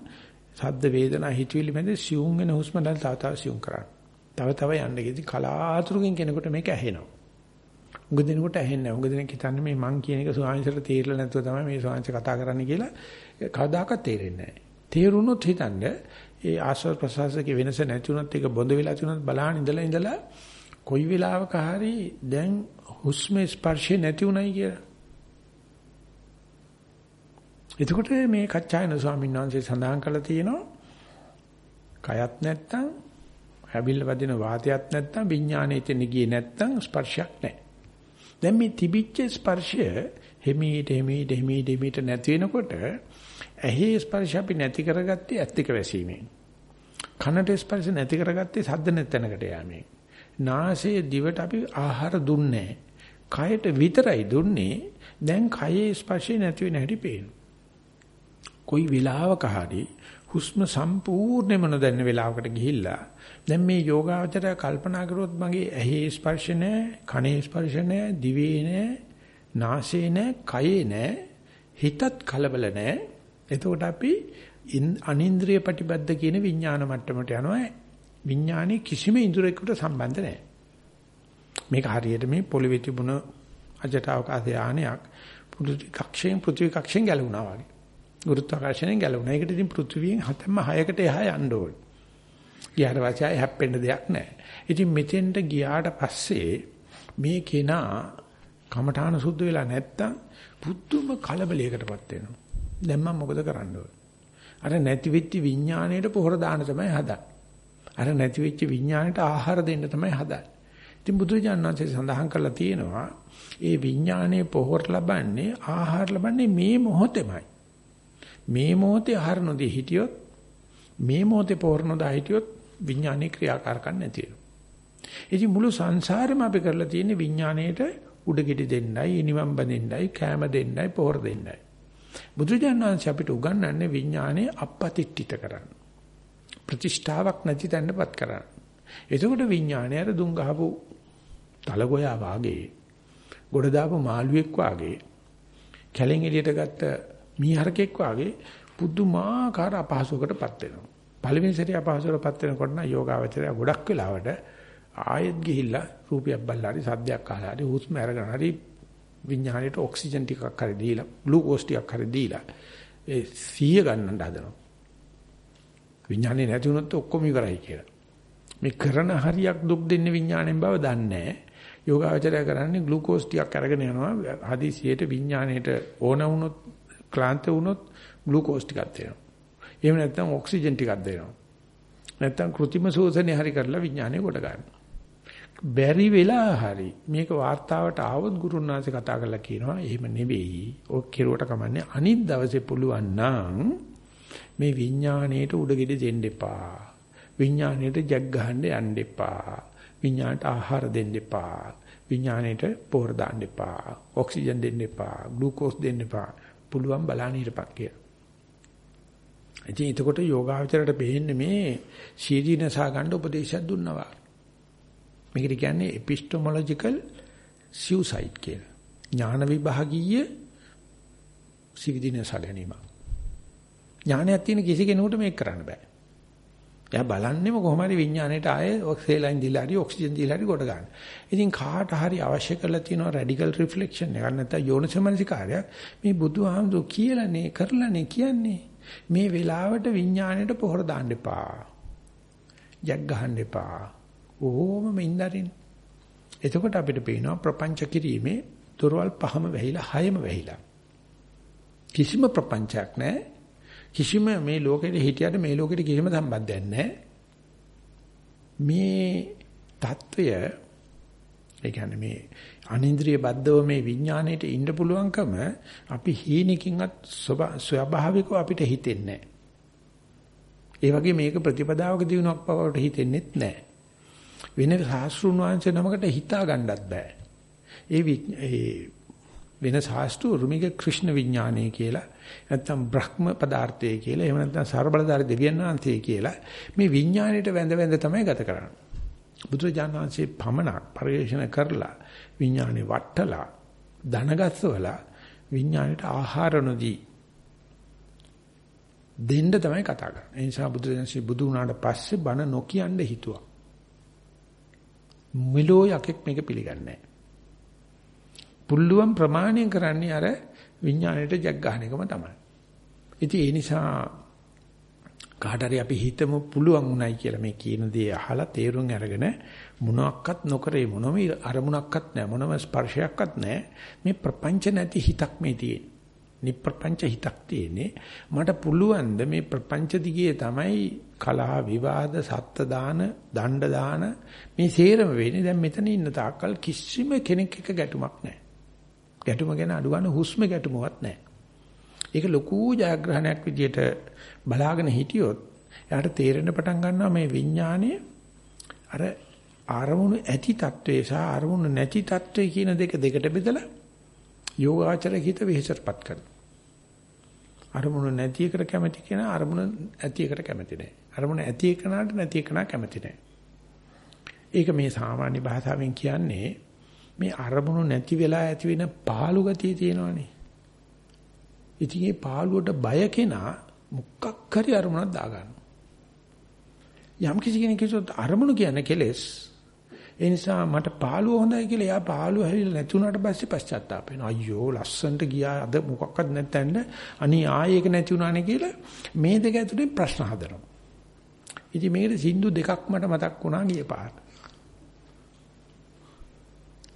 සද්ද වේදනා හිතවිලි මැද සියුම් වෙන හුස්ම දැන් තව තව සියුම් කරන්න. තව තව යන්න ගියදී කලාතුරකින් කෙනෙකුට මේක ඇහෙනවා. උඟ දෙනකොට ඇහෙන්නේ නැහැ. උඟ දෙනෙක් හිතන්නේ මේ මං කියන එක සෝවාන්සට තේරෙලා නැතුව තමයි මේ සෝවාන්ස කතා කරන්නේ කියලා කවදාකවත් තේරෙන්නේ නැහැ. තේරුණොත් හිතන්නේ ඒ ආස්වාද ප්‍රසවාසයේ වෙනස නැති වුණත් ඒක බොඳ වෙලා තුනත් බලහන් ඉඳලා ඉඳලා කොයි වෙලාවක හරි දැන් හුස්ම ස්පර්ශේ නැති උනායි කියලා එතකොට මේ කච්චායන ස්වාමීන් වහන්සේ සඳහන් කළා තියෙනවා කයත් නැත්තම් හැබිල්ල වදින වාතයත් නැත්තම් විඥානෙ එතන ගියේ නැත්තම් ස්පර්ශයක් නැහැ. දැන් මේ තිබිච්ච ස්පර්ශය හිමීට හිමීට හිමීට හිමීට නැති වෙනකොට ඇහි ස්පර්ශ අපි නැති කරගත්තේ ඇත්තික වැසීමෙන්. කනට ස්පර්ශ නැති කරගත්තේ සද්ද නැතැනකට යෑමෙන්. නාසයේ දිවට අපි ආහාර දුන්නේ කයට විතරයි දුන්නේ. දැන් කයේ ස්පර්ශය නැති වෙන හැටි පේනවා. කොයි වෙලාවක හරි හුස්ම සම්පූර්ණයෙන්ම නොදැන්න වෙලාවකට ගිහිල්ලා දැන් මේ යෝගාවචරය කල්පනා කරොත් මගේ ඇහි ස්පර්ශ නැහැ කනේ ස්පර්ශ නැහැ දිවේ නැහැ නාසයේ නැහැ, කයේ නැහැ, හිතත් කලබල නැහැ. එතකොට අපි අනින්ද්‍රිය ප්‍රතිබද්ධ කියන විඥාන මට්ටමට යනවා. විඥානේ කිසිම ඉන්ද්‍රියයකට සම්බන්ධ නැහැ. මේක හරියට මේ පොළවේ තිබුණ අජට අවකාශ යානයක් පෘථිවි කක්ෂයෙන් පෘථිවි කක්ෂයෙන් ගැලවුණා වගේ. ගුරුත්වාකර්ෂණයෙන් ගැලවුණා. ඒකට ඉතින් පෘථිවියෙන් හතම හයකට එහා යන්න ඕනේ. ගියාට පස්සේ හැප්පෙන්න දෙයක් නැහැ. ඉතින් මෙතෙන්ට ගියාට පස්සේ මේ කෙනා කමඨාන සුද්ධ වෙලා නැත්තම් පුදුම කලබලයකටපත් වෙනවා. දැන් මම මොකද කරන්න ඕන? අර නැති වෙච්ච විඥාණයට පොහොර දාන්න තමයි හදන්නේ. අර නැති වෙච්ච විඥාණයට ආහාර දෙන්න තමයි හදන්නේ. ඉතින් බුදුජානනාංශය සඳහන් කරලා තියෙනවා ඒ විඥානයේ පොහොර ලබන්නේ ආහාර ලබන්නේ මේ මොහොතේමයි. මේ මොහොතේ ආහාර නොදී හිටියොත් මේ මොහොතේ පොහොර නොදා හිටියොත් විඥානයේ ක්‍රියාකාරකම් නැති වෙනවා. ඉතින් මුළු සංසාරෙම අපි කරලා තියෙන්නේ විඥාණයට උඩගෙඩි දෙන්නයි, ඉනිමම් බඳින්නයි, කෑම දෙන්නයි, පොහොර දෙන්නයි. බුදුජානනාංශ අපිට උගන්වන්නේ විඥානයේ අපපතිට්ඨිත කරන්න. ප්‍රතිෂ්ඨාවක් නැති තැනටපත් කරන්න. එතකොට විඥානය අර දුම් ගහපු තලගොයා වාගේ, ගොඩ දාපු මාළුවෙක් වාගේ, කැලෙන් එළියට ගත්ත මීහරකෙක් වාගේ පුදුමාකාර අපහසුවකටපත් වෙනවා. පළවෙනි සැරේ අපහසුවකටපත් වෙනකොට නම් යෝගාවචරය ගොඩක් වෙලාවට ආයෙත් ගිහිල්ලා රූපයක් බලලා හරි සද්දයක් අහලා හරි හුස්ම අරගෙන හරි විඥාණයට ඔක්සිජන් ටිකක් හරි දීලා ග්ලූකෝස් ටිකක් හරි දීලා ඒ සිහිය ගන්නට හදනවා. විඥානේ නැති වුණොත් ඔක්කොම ඉවරයි කියලා. මේ කරන හරියක් දුක් දෙන්නේ විඥාණයෙන් බව දන්නේ නැහැ. යෝගාචරය කරන්නේ ග්ලූකෝස් ටිකක් අරගෙන යනවා. හදිසියට විඥාණයට ඕන වුණොත් ක්ලාන්ත වුණොත් ග්ලූකෝස් ටිකක් දෙනවා. එහෙම නැත්නම් ඔක්සිජන් ටිකක් දෙනවා. නැත්නම් કૃතිම ශෝෂණය හරි කරලා විඥානය ගොඩ ගන්නවා. බැරි වෙලා හරි මේක වார்த்தාවට ආවොත් ගුරුන්වහන්සේ කතා කරලා කියනවා එහෙම නෙවෙයි. ඔය කෙරුවට කමන්නේ අනිත් දවසේ පුළුවන් නම් මේ විඥාණයට උඩගෙඩි දෙන්න එපා. විඥාණයට ජග් ගහන්න යන්න එපා. විඥාණයට ආහාර දෙන්න එපා. විඥාණයට පොහොර දාන්න එපා. ඔක්සිජන් දෙන්න එපා. ග්ලූකෝස් දෙන්න එපා. පුළුවන් බලන්න හිටපක් කියලා. ඉතින් එතකොට යෝගාවචරයට බෙහෙන්නේ මේ සීදීනසා ගන්න උපදේශයක් දුන්නවා. මේකට කියන්නේ epistemological suicide කියලා. ඥාන විභාගීය සිවිදිනස ගැනීම. ඥානයක් තියෙන කිසි කෙනෙකුට මේක කරන්න බෑ. එයා බලන්නේම කොහොම හරි විඥාණයට ආයේ ඔක්සිජන් දීලා හරි ඔක්සිජන් දීලා හරි කොට ගන්න. ඉතින් කාට හරි අවශ්‍ය කරලා තියෙනවා රැඩිකල් රිෆ්ලෙක්ෂන් එකක් නැත්නම් යෝනිසමනසිකාරයක් මේ බුදුහාමුදුරු කියලානේ කරලානේ කියන්නේ. මේ වෙලාවට විඥාණයට පොහොර දාන්න එපා. ජග් ගහන්න එපා. ඕමම ඉඳරින්. එතකොට අපිට පේනවා ප්‍රපංච කිරීමේ දොරවල් පහම වැහිලා හයම වැහිලා. කිසිම ප්‍රපංචයක් නැහැ. කිසිම මේ ලෝකෙට හිටියට මේ ලෝකෙට කිසිම සම්බන්ධයක් නැහැ. මේ తত্ত্বය ඒ කියන්නේ මේ අනින්ද්‍රිය බද්ධව මේ විඥාණයට ඉන්න පුළුවන්කම අපි හීනකින්වත් ස්වභාවිකව අපිට හිතෙන්නේ නැහැ. ඒ වගේ මේක ප්‍රතිපදාවක දිනුවක් බවට හිතෙන්නේත් නැහැ. වෙන සාස්ෘණ වංශ නමකට හිතා ගන්නත් බෑ. ඒ වෙන ශාස්ත්‍රු මේක කෘෂ්ණ විඥානය කියලා නැත්නම් බ්‍රහ්ම පදාර්ථය කියලා එහෙම නැත්නම් ਸਰබලධාරී දෙවියන් වහන්සේ කියලා මේ විඥාණයට වැඳ වැඳ තමයි ගත කරන්නේ. බුදුරජාණන් වහන්සේ පමණක් පරිශන කරලා විඥානේ වට්ටලා ධනගස්සවලා විඥාණයට ආහාර නොදී දෙන්න තමයි කතා කරන්නේ. ඒ නිසා බුදුරජාණන්සේ බුදු වුණාට පස්සේ බණ නොකියන්න හිතුවා. මෙලෝ යකෙක් මේක පිළිගන්නේ නැහැ. පුල්ලුවන් ප්‍රමාණය කරන්නේ අර විඥාණයට ජග් ගන්න එකම තමයි. ඉතින් ඒ නිසා කාට හරි අපි හිතමු පුළුවන් උනායි කියලා මේ කියන දේ අහලා තේරුම් අරගෙන මොනක්වත් නොකරේ මොනම අරමුණක්වත් නැහැ මොනම ස්පර්ශයක්වත් නැහැ මේ ප්‍රපංච නැති හිතක් මේ තියෙන්නේ. නිප්‍රපංච හිතක් තියෙන්නේ. මට පුළුවන් ද මේ ප්‍රපංච දිගේ තමයි කලහ විවාද සත්ත්‍ය දාන දණ්ඩ දාන මේ සේරම වෙන්නේ. දැන් මෙතන ඉන්න තාක්කල් කිසිම කෙනෙක් එක ගැටුමක් නැහැ. ගැටුම ගැන අඩු ගන්න හුස්ම ගැටුමවත් නැහැ. ඒක ලොකු ජයග්‍රහණයක් විදියට බලාගෙන හිටියොත් එයාට තේරෙන්න පටන් ගන්නවා මේ විඥානයේ අර ආරමුණු ඇති తත්වේ සහ ආරමුණු නැති తත්වේ කියන දෙක දෙකට බෙදලා යෝගාචර හිත වෙහෙසටපත් කරනවා. අරමුණ නැති එකට කැමති කෙනා අරමුණ ඇති එකට කැමති නැහැ. අරමුණ ඇති එකනට නැති එකනා කැමති නැහැ. ඒක මේ සාමාන්‍ය භාෂාවෙන් කියන්නේ මේ අරමුණු නැති වෙලා ඇති වෙන පාළු ගතිය තියෙනවනේ. ඉතින් මේ පාළුවට බය කෙනා මුක්කක් හරි අරමුණක් දාගන්නවා. යම් කිසි කෙනෙක් කිව්වොත් අරමුණු කියන්නේ කෙලෙස්. ඒ නිසා මට පාළුව හොඳයි කියලා එයා පාළුව හැවිලා නැති වුණාට පස්සේ පශ්චාත්තාප වෙනවා. අයියෝ ලස්සන්ට ගියා අද මොකක්වත් නැත්නම් අනී ආයෙක නැති වුණානේ කියලා මේ දෙක ඇතුලේ ප්‍රශ්න හදනවා. ඉතින් මේකට සින්දු දෙකක් මට මතක් වුණා ගිය පාර.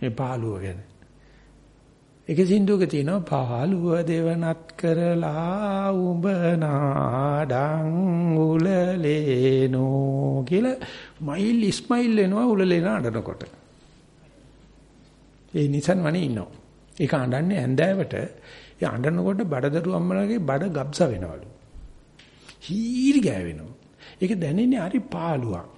මේ පාළුව ගැන. එක සින්දුවක තියෙනවා පාළුව දෙවනත් කරලා උඹ නාඩං උලලේනෝ කියලා මයිල් ඉස්මයිල් වෙනවා උලලේන අඬනකොට. ඒ නිසන් වනේ ඉන්නවා. ඒක අඬන්නේ ඇඳෑවට ඒ අඬනකොට බඩදරු අම්මලාගේ බඩ ගබ්ස වෙනවලු. හීරි ගෑවෙනවා. ඒක දැනෙන්නේ හරි පාළුවක්.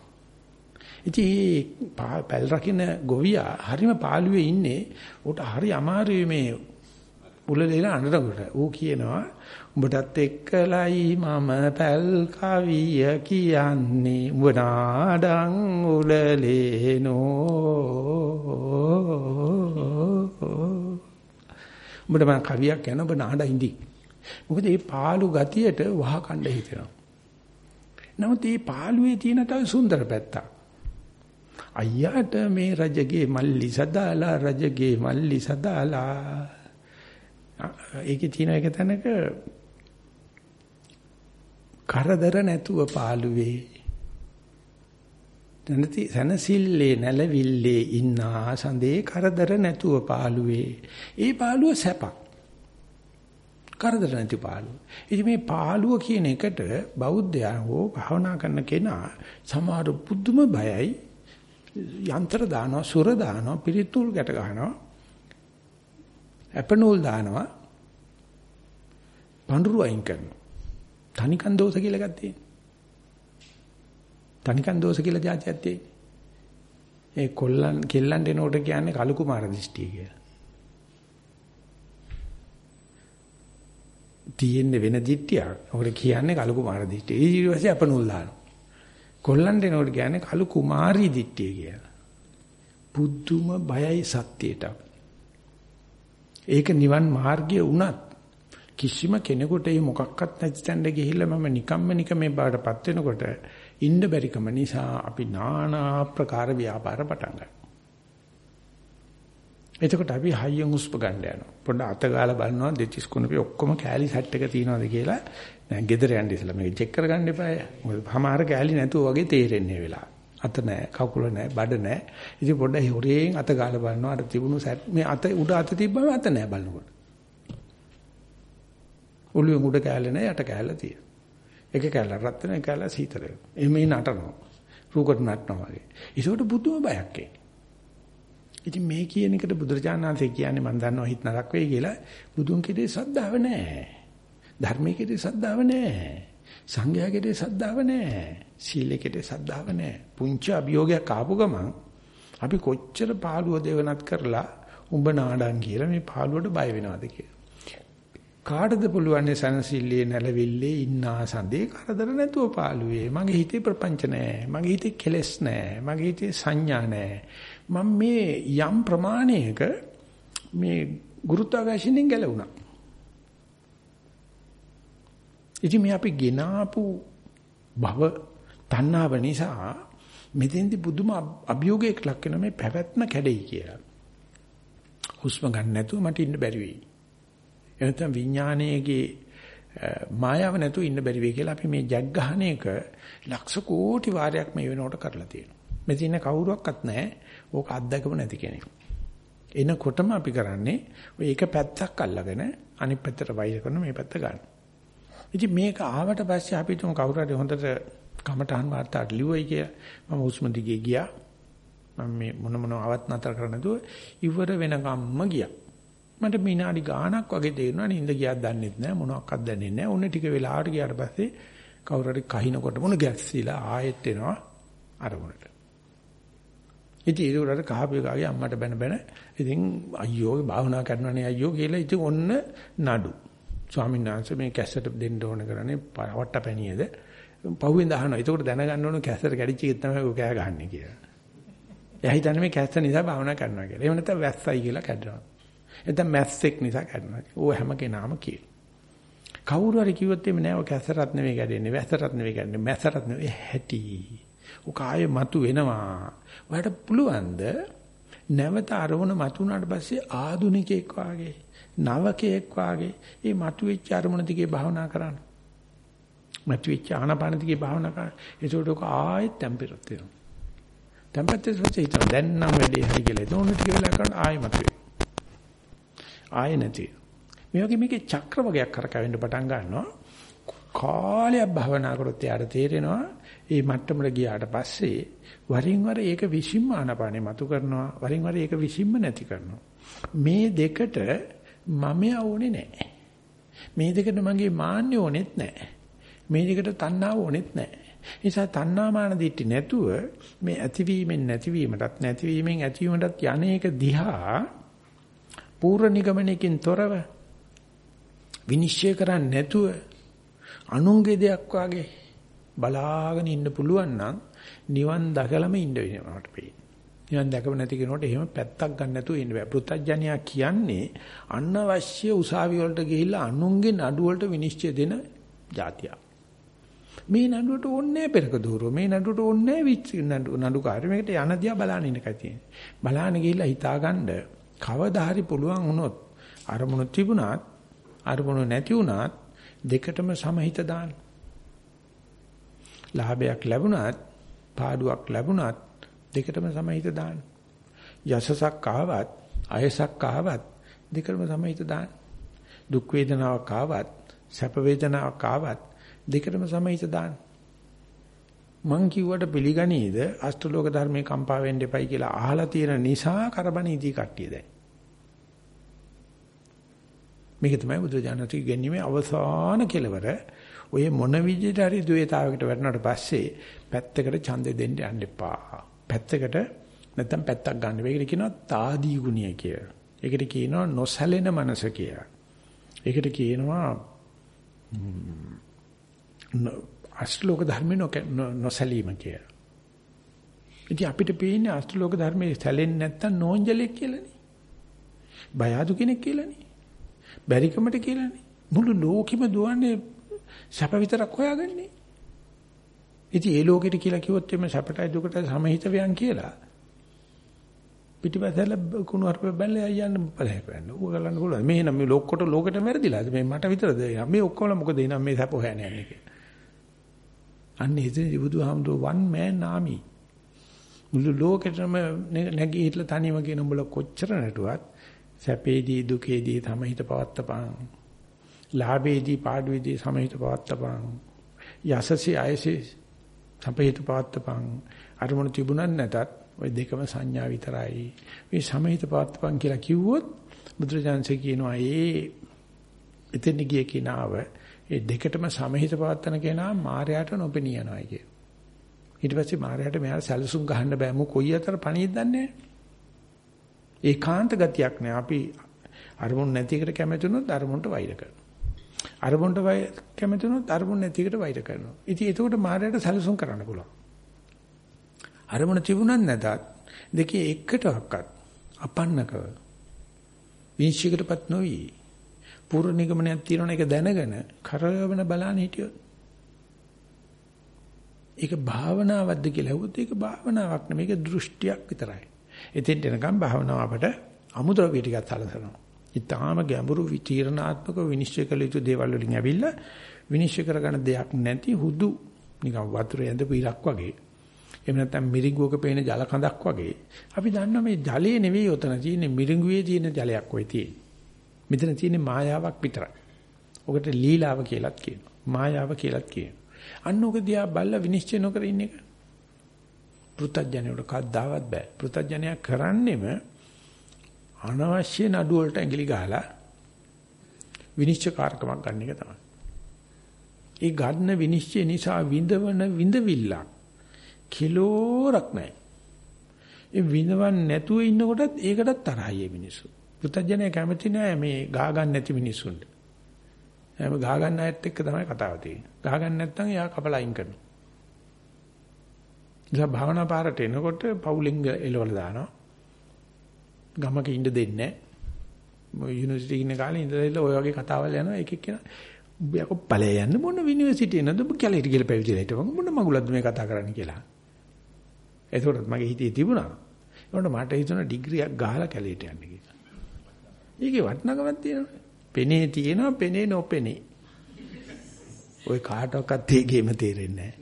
ඉතින් පැල් රකින්න ගොවියා හරිම පාළුවේ ඉන්නේ. උට හරි අමාරුයි මේ උලලේල අඬනකොට. ඌ කියනවා උඹටත් එක්කලයි මම පැල් කවිය කියන්නේ උඹ නාඩං උලලේනෝ උඹට මම කවියක් කියන ඔබ නාඩ ඉඳි. මොකද මේ පාළු ගතියට වහ කණ්ඩ හිතෙනවා. නමුත් මේ පාළුවේ තියෙන තව සුන්දර පැත්තක්. අයියාට මේ රජගේ මල්ලි සදාලා රජගේ මල්ලි සදාලා. ඒකේ තියෙන එක තැනක කරදර නැතුව පාළුවේ. නැති සනසිල්ලේ නැලවිල්ලේ ඉන්නා සඳේ කරදර නැතුව පාළුවේ. ඒ පාළුව සැපක්. කරදර නැති පාළුව. ඉතින් මේ පාළුව කියන එකට බෞද්ධයා හෝ භාවනා කරන කෙනා සමහර පුදුම බයයි. යන්ත්‍ර දානවා සුර දානවා පිරිතුල් ගැට ගන්නවා අපනෝල් දානවා පඳුරු අයින් කරනවා තනිකන් දෝෂ කියලා එකක් තියෙනවා තනිකන් දෝෂ කියලා જાතියක් තියෙනවා ඒ කොල්ලන් කෙල්ලන් දෙනකොට කියන්නේ කලු කුමාර දිෂ්ටිය කියලා තියෙන්නේ වෙන දිට්ටියක්. ඔකට කියන්නේ කලු කුමාර දිට්ටිය. ඊට පස්සේ අපනුල් දානවා. කොල්ලන් දෙනකොට කියන්නේ කලු කුමාරී දිට්ටිය කියලා. බුද්ධුම බයයි සත්‍යයට. ඒක නිවන් මාර්ගය වුණත් කිසිම කෙනෙකුට මේ මොකක්වත් නැති තැනට ගිහිල්ලා මම නිකම්ම නිකමේ බාටපත් වෙනකොට ඉන්න බැරිකම නිසා අපි নানা ආකාර ව්‍යාපාර පටන් ගන්නවා. එතකොට අපි හයියෙන් හුස්ප ගන්න යනවා. පොඩ්ඩ අත ගාලා බලනවා දෙතිස් කුණපේ ඔක්කොම කෑලි සෙට් එක තියනවාද කියලා. දැන් ගෙදර යන්න ඉස්සලා මේක චෙක් කරගන්න එපා. මොකද හමාර කෑලි නැතුව වගේ තේරෙන්නේ වෙලා. අත නැහැ, කකුල නැහැ, බඩ නැහැ. ඉතින් පොඩ්ඩ හොරෙන් අත ගාලා බලනවා. අර තිබුණු සෙට් මේ අත උඩ අත තිබ්බම අත නැහැ බලනකොට. ඔළුවේ උඩ කෑල්ල නැහැ, යට කෑල්ල තියෙනවා. එක කෑල්ල රත් වෙන, එක කෑල්ල සීතල වෙනවා. එමේ නටනවා. රූකඩ නටනවා වගේ. ඒකට බුදුම බයක් එන්නේ. ඉතින් මේ කියන එකට බුදුරජාණන්සේ කියන්නේ මම දන්නවා හිත නරක වෙයි කියලා බුදුන් කෙරේ සද්ධාව නැහැ. ධර්මයේ කෙරේ සද්ධාව නැහැ. සංඝයා කෙරේ සද්ධාව නැහැ. සීලයේ කෙරේ සද්ධාව නැහැ. පුංචි අභියෝගයක් ආපු ගමන් අපි කොච්චර පාළුව දෙවනත් කරලා උඹ නාඩන් කියලා මේ පාළුවට බය වෙනවද කියලා. කාටද පුළුවන් සනසිල්ලේ නැලවිල්ලේ ඉන්නා සඳේ කරදර නැතුව පාළුවේ මගේ හිතේ ප්‍රපංච නැහැ මගේ හිතේ කෙලෙස් නැහැ මගේ හිතේ සංඥා නැහැ මම මේ යම් ප්‍රමාණයක මේ ගුරුත්වාකර්ෂණයෙන් ගැලවුණා. ඉතින් මේ අපි ගෙනාපු භව තණ්හාව නිසා මෙතෙන්දි බුදුම අභියෝගයක් ලක් වෙන මේ පැවැත්ම කැඩෙයි කියලා. හුස්ම ගන්න නැතුව මට ඉන්න බැරි වෙයි. එනතම් විඥානයේගේ මායාව නැතුව ඉන්න බැරි වෙයි කියලා අපි මේ ජග් ගහන එක ලක්ෂ කෝටි වාරයක් මේ වෙනකොට කරලා තියෙනවා. මෙතන කවුරුවක්වත් නැහැ. ඕක අත්දකපු නැති කෙනෙක්. එනකොටම අපි කරන්නේ ඔය එක පැත්තක් අල්ලගෙන අනිත් පැත්තට වෛර කරන මේ පැත්ත ගන්න. ඉතින් මේක ආවට පස්සේ අපි තුන් කවුරු හරි හොඳට කමටහන් වාර්තාට ලිව්වයි කිය මම උස්ම දිගේ ගියා. මම මේ මොන මොනවත් නතර කරන්න නැතුව ඉවර වෙනකම්ම ගියා. මට විනාඩි ගාණක් වගේ තේරුණා නින්ද ගියක් දන්නෙත් නැහැ මොනවත් දන්නේ නැහැ. ඔන්න ටික වෙලාවට ගියාට පස්සේ කවුරු හරි කහිනකොට මොන ගැස්සිලා ආයෙත් එනවා අරමුණට. ඉතින් ඒක උඩට කහපියකාගේ අම්මට බැන බැන ඉතින් අයියෝ භාවනා කරනවානේ අයියෝ කියලා ඉතින් ඔන්න නඩු. ස්වාමීන් වහන්සේ මේ කැසට් දෙන්න ඕන කරන්නේ වට පැණියේද? පහුවෙන් දහනවා. ඒකට දැනගන්න ඕන කැසට් කැඩිච්ච එක තමයි ඔය කෑ ගහන්නේ කියලා. එයා හිතන්නේ මේ කැස්ස නිසා භාවනා කරනවා කියලා. එහෙම නැත්නම් වැස්සයි කියලා කැඩනවා. නැත්නම් මැස්සෙක් නිසා කැඩනවා. ඕ හැම කෙනාම කියන. කවුරු හරි කිව්වොත් එimhe නෑ ඔය කැස්සරත් නෙවෙයි කැඩෙන්නේ. වැස්සරත් නෙවෙයි කැඩෙන්නේ. මැස්සරත් නෙවෙයි හැටි. ඔක ආයේ මතු වෙනවා. ඔයාලට පුළුවන්ද නැවත අරමුණ මතුනාට පස්සේ ආදුනිකෙක් වාගේ නවකෙක් වාගේ මේ මතුවෙච්ච අරමුණ දිගේ භාවනා කරන්න. මතුවෙච්ච ආනපාන දිගේ භාවනා කරන්න. ඒකට ඔක ආයෙත් ටෙම්පරේචර් වෙනවා. ටෙම්පරේචර් හිතන දැන් නම් වැඩේ හරි කියලා. ඒක ඕන ටික වෙලා කරන ආයෙ මතුවේ. ආයෙ නැති. මේ වගේ මේකේ චක්‍ර වගයක් කරකවෙන්න පටන් ගන්නවා. කාලයක් භාවනා කරොත් යාට තේරෙනවා මේ මට්ටමට ගියාට පස්සේ වරින් වර ඒක විසින්ම ආනපානේ මතු කරනවා. වරින් වර ඒක විසින්ම නැති කරනවා. මේ දෙකට මම යවෝනේ නැහැ. මේ දෙකට මගේ මාන්නේ ඕනෙත් නැහැ. මේ දෙකට තණ්හාව ඕනෙත් නැහැ. නිසා තණ්හාමාන දිට්ටි නැතුව මේ ඇතිවීමෙන් නැතිවීමටත් නැතිවීමෙන් ඇතිවීමටත් යන්නේක දිහා පූර්ව නිගමනයකින් තොරව විනිශ්චය කරන්නේ නැතුව අනුන්ගේ දෙයක් වාගේ බලාගෙන ඉන්න පුළුවන් නම් නිවන් දැකලම ඉන්න වෙනවා මට පේන්නේ. නිවන් දැකම නැති කෙනෙකුට එහෙම පැත්තක් ගන්න නැතුව ඉන්න බෑ. පෘථජ්ජනියා කියන්නේ අනවශ්‍ය උසාවි වලට ගිහිල්ලා අනුන්ගේ නඩු වලට විනිශ්චය දෙන જાතියක්. මේ නඩුවට ඕනේ පෙරක දూరుව. මේ නඩුවට ඕනේ විච් නඩු නඩුකාරය. මේකට යන දිහා බලන්න ඉන්න එකයි තියෙන්නේ. බලන්න ගිහිල්ලා හිතාගන්න කවදා හරි පුළුවන් වුණොත් අරමුණු තිබුණත් අරමුණු නැති වුණත් දෙකටම සමහිත දාන්න. ලාභයක් ලැබුණත් පාඩුවක් ලැබුණත් දෙකටම සමහිත දාන්න. යසසක් ආවත් අයසක් ආවත් දෙකටම සමහිත දාන්න. දුක් වේදනාවක් ආවත් සැප වේදනාවක් ආවත් දෙකටම සමහිත දාන්න. මං කිව්වට පිළිගනීද අෂ්ටලෝක ධර්මයේ කම්පා වෙන්න එපයි කියලා අහලා තියෙන නිසා කරබනීදී කට්ටිය දැන්. මේක තමයි බුදුජානක ඉගෙනීමේ අවසාන කෙලවර. ඔය මොන විදිහට හරි ද්වේතාවයකට වැටුණාට පස්සේ පැත්තකට ඡන්දෙ දෙන්න යන්න එපා. පැත්තකට නැත්තම් පැත්තක් ගන්න. ඒකට කියනවා తాදී ගුණය කියලා. ඒකට කියනවා නොසැලෙන මනස කියලා. ඒකට කියනවා අෂ්ටලෝක ධර්මේ නොසැලීම කියලා. ඉතින් අපිට පේන්නේ අෂ්ටලෝක ධර්මයේ සැලෙන්නේ නැත්තම් නෝන්ජලෙක් කියලානේ. බය අඩු කෙනෙක් කියලානේ. බැරිකමට කියලානේ. මුළු ලෝකෙම දුවන්නේ සැප විතරක් හොයාගන්නේ. ඉතින් ඒ ලෝකෙට කියලා කිව්වොත් එimhe සැපටයි දුකටයි සමහිත වයන් කියලා. පිටිපස්සෙල කුණු අරප බැලලා යන්න බලහැපන්න. ඌ ගලන්න පුළුවන්. මේ නම් මේ ලොක්කොට ලෝකෙට මැරදිලාද? මේ මට විතරද? මේ ඔක්කොම මොකද එනම් මේ සැප හොයන්නේ යන්නේ කියලා. අන්න ඉතින් බුදුහාමුදුරුවෝ one man army. මුළු ලෝකෙටම නැගී හිටලා තනියම කියන උඹලා කොච්චර නටුවත් සැපේදී දුකේදී සමහිත පවත්තපං. ලාභේදී පාඩුවේදී සමහිත පවත්තපං. යසසී ආයසී සමහිත පවත්තපං. අරමුණු තිබුණත් නැතත් ওই දෙකම සංඥා විතරයි. මේ සමහිත පවත්තපං කියලා කිව්වොත් බුදුරජාන්සේ කියනවා ඒ එතන ගිය කිනාව ඒ දෙකටම සමහිත පවත්තන කෙනා මායයට නොපෙනී යනවා කිය. ඊට පස්සේ මායයට මෙයාට සැලසුම් ගහන්න බෑ මො කොයි අතර පණියෙද දන්නේ ඒකාන්ත ගතියක් නෑ අපි අරමුණ නැති එකට කැමති වුණොත් අරමුණට වෛර කරනවා. අරමුණට කැමති වුණොත් අරමුණ නැති එකට වෛර කරනවා. ඉතින් ඒකට මායයට සැලසුම් කරන්න පුළුවන්. අරමුණ තිබුණත් නැතත් දෙකේ එකටවත් අපන්නකව විනිශ්චයකටපත් නොවි පූර්ව නිගමනයක් තියෙනවනේ ඒක දැනගෙන කරවන බලන්න හිටියොත් ඒක භාවනාවක්ද කියලා හෙව්වොත් ඒක භාවනාවක් නෙමෙයි ඒක දෘෂ්ටියක් විතරයි. එතෙන්ට එනකම් භාවනාව අපට අමුද්‍රව්‍ය ටිකක් සලසනවා. ඊටාම ගැඹුරු විචීර්ණාත්මක විනිශ්චය කළ යුතු දේවල් වලින් ඇවිල්ලා විනිශ්චය කරගන්න දෙයක් නැති හුදු නිකන් වතුර ඇඳපු ඉරක් වගේ. එහෙම නැත්නම් මිරිඟුවක පේන ජල කඳක් වගේ. අපි දන්නවා මේ ජලයේ නෙවෙයි උතන තියෙන්නේ මිරිඟුවේ තියෙන ජලයක් ඔය තියෙන්නේ. මෙතන තියෙන්නේ මායාවක් විතරයි. ඔකට ලීලාව කියලාත් කියනවා. මායාව කියලාත් කියනවා. අන්න ඔක දිහා බල්ලා විනිශ්චය නොකර ඉන්න එක. පෘථජ්ජනයට කද්දාවත් බෑ. පෘථජ්ජනය කරන්නේම අනවශ්‍ය නඩු වලට ඇඟිලි ගහලා විනිශ්චය කාර්කමක් ගන්න එක තමයි. ඒ ගන්න විනිශ්චය නිසා විඳවන විඳවිල්ලක් කිලෝරක් නැහැ. ඒ විඳවන්න නැතුව ඉන්නකොටත් ඒකටත් තරහයි මිනිස්සු. පුතඥය කැමති නෑ මේ ගා ගන්න නැති මිනිස්සුන්ට. එහෙනම් ගා ගන්න අයත් එක්ක තමයි කතාව තියෙන්නේ. ගා ගන්න නැත්නම් එයා කපලා අයින් කරනවා. නිසා භාවනා පාරට එනකොට පවුලින් එලවල දානවා. ගමක ඉන්න දෙන්නේ නැහැ. යුනිවර්සිටි ඉන්න කාලේ ඉඳලා ඔය වගේ කතාවල් යනවා එක එක කෙනා උඹ ඵලය යන්න මොන යුනිවර්සිටි නේද උඹ කැලේට ගිහලා පැවිදිලා හිටවම මොන මගුලක්ද මේ කතා කරන්නේ කියලා. එතකොට මගේ හිතේ තිබුණා. ඒකට මට හිතුණා ඩිග්‍රියක් ගහලා කැලේට යන්න කියලා. ඒකේ වටිනකමක් තියෙනවා. පෙනේ තියෙනවා පෙනේ නොපෙනේ. ওই කාටවත් ඒකේම තේරෙන්නේ නැහැ.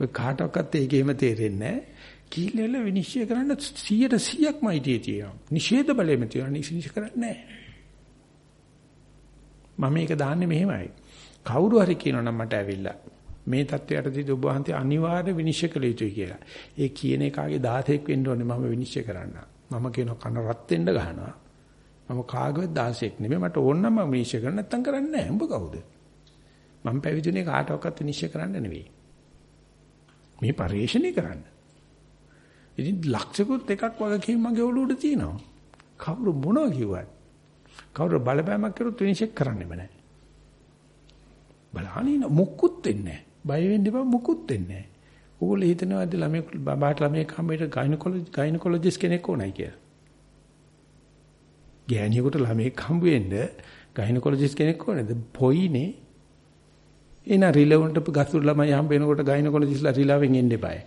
ඔය කාටවත් ඒකේම තේරෙන්නේ නැහැ. කීලෙල විනිශ්චය කරන්න 100ට 100ක්ම අයිතිය තියෙනවා. නිෂේධ බලෙම තියෙනවා. නිශ්චය කරන්නේ නැහැ. මම මේක දාන්නේ මෙහෙමයි. කවුරු හරි කියනවනම් මට ඇවිල්ලා මේ தත්වයටදී ඔබ වහන්සේ අනිවාර්ය විනිශ්චය කළ යුතුයි කියලා. ඒ කියන එකාගේ 16ක් වෙන්න ඕනේ මම විනිශ්චය කරන්න. මම කියන කන රත් වෙන්න ගහනවා. මම කාගේවත් 16ක් නෙමෙයි මට ඕන නම් මම විනිශ්චය කරන්න නැත්තම් කරන්නේ නැහැ. උඹ කවුද? මම පැවිදිුනේ කාටවත් විනිශ්චය කරන්න නෙවෙයි. මේ පරිශ්‍රණය කරන්න. ඉතින් ලක්ෂිකුත් එකක් වගේ කීම මගේ ඔළුවට තියෙනවා. කවුරු මොනවා කිව්වත් කවුරු බලපෑමක් කරුත් විනිශ්චය කරන්නෙම නැහැ. බලහනින මුකුත් වෙන්නේ නැහැ. බය වෙන්න එපා මුකුත් වෙන්නේ නැහැ. ඕගොල්ලෝ හිතනවා ඇද ළමයි බබාට ළමයි කම්බේට ගයිනකොලොජි ගයිනකොලොජිස් කෙනෙක් ඕනයි කියලා. ගෑණියෙකුට ළමෙක් හම්බ වෙන්න ගයිනකොලොජිස් කෙනෙක් ඕනේද? පොයිනේ. එන රිලවුන්ට ගස්තුරු ළමයි හම්බ වෙනකොට ගයිනකොලොජිස්ලා රිලවෙන් එන්න එපායි.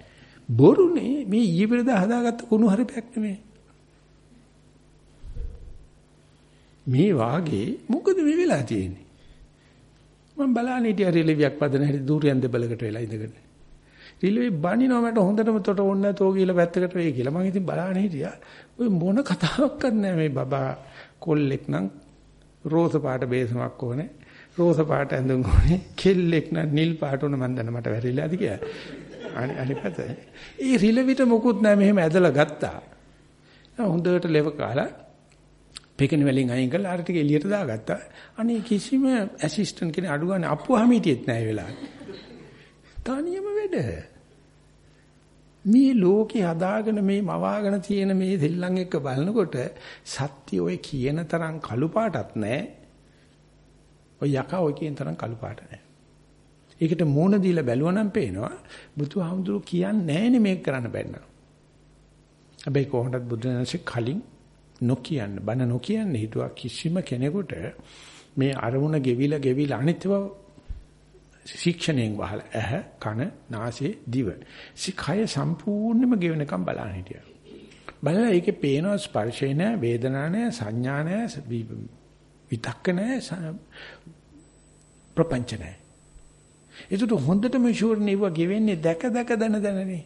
බොරුනේ මේ ඊයේ පෙරදා හදාගත්ත කුණු හරිපයක් නෙමෙයි. මේ වාගේ මොකද මේ වෙලා තියෙන්නේ? මම බලන්නේ හිටියා රිලෙවියක් පදන හැටි දූරියන් දෙබලකට වෙලා ඉඳගෙන. රිලෙවි බණිනව මට හොඳටම තොට ඕන නැතෝ කියලා පැත්තකට වෙයි කියලා. මම ඉතින් බලන්නේ හිටියා. ඔය මොන කතාවක්වත් නැහැ මේ බබා කොල්ලෙක් නම් රෝස පාට බේසමක් ඕනේ. රෝස පාට ඇඳුම් ඕනේ. කෙල්ලෙක් නම් නිල් පාට උන මන් දන්න මට වැරිලාද කියලා. අනිත් පැත්ත. ඒ රිලෙවිට මොකුත් නැහැ මෙහෙම ඇදලා ගත්තා. හොඳට ලෙව කාලා පෙකෙන වලින් අයින් කරලා අර ටික එළියට දාගත්තා. අනේ කිසිම ඇසිස්ටන්ට් කෙනෙක් අඩු ගන්න අප්පුවාම හිටියෙත් නැහැ වෙලාවට. තනියම වැඩ. මේ ලෝකේ හදාගෙන මේ මවාගෙන තියෙන මේ දෙල්ලන් එක්ක බලනකොට සත්‍ය ඔය කියන තරම් කළු පාටක් නැහැ. ඔය යකා ඔය කියන තරම් කළු පාට නැහැ. ඒකට මූණ දීලා බැලුවනම් පේනවා බුදුහාමුදුරු කියන්නේ නැහැනේ මේක කරන්න බැන්න. හැබැයි කොහොමද බුදුරජාණන්සේ කලින් නොකියන්න බන නොකියන්න හිතුවා කිසිම කෙනෙකුට මේ අරමුණ ගෙවිලා ගෙවිලා අනිත්ව ශික්ෂණයෙන් වහලා ඇහ කන නාසය දිව. සිකය සම්පූර්ණයෙන්ම ගෙවෙනකම් බලන්න හිටියා. බලලා ඒකේ පේනවා ස්පර්ශය නෑ වේදනා නෑ සංඥා නෑ විතක්ක නෑ ප්‍රපංච නෑ ඒකට හොඳටම ෂුවර් නෙවුවා ගෙවෙන්නේ දැක දැක දන දනනේ.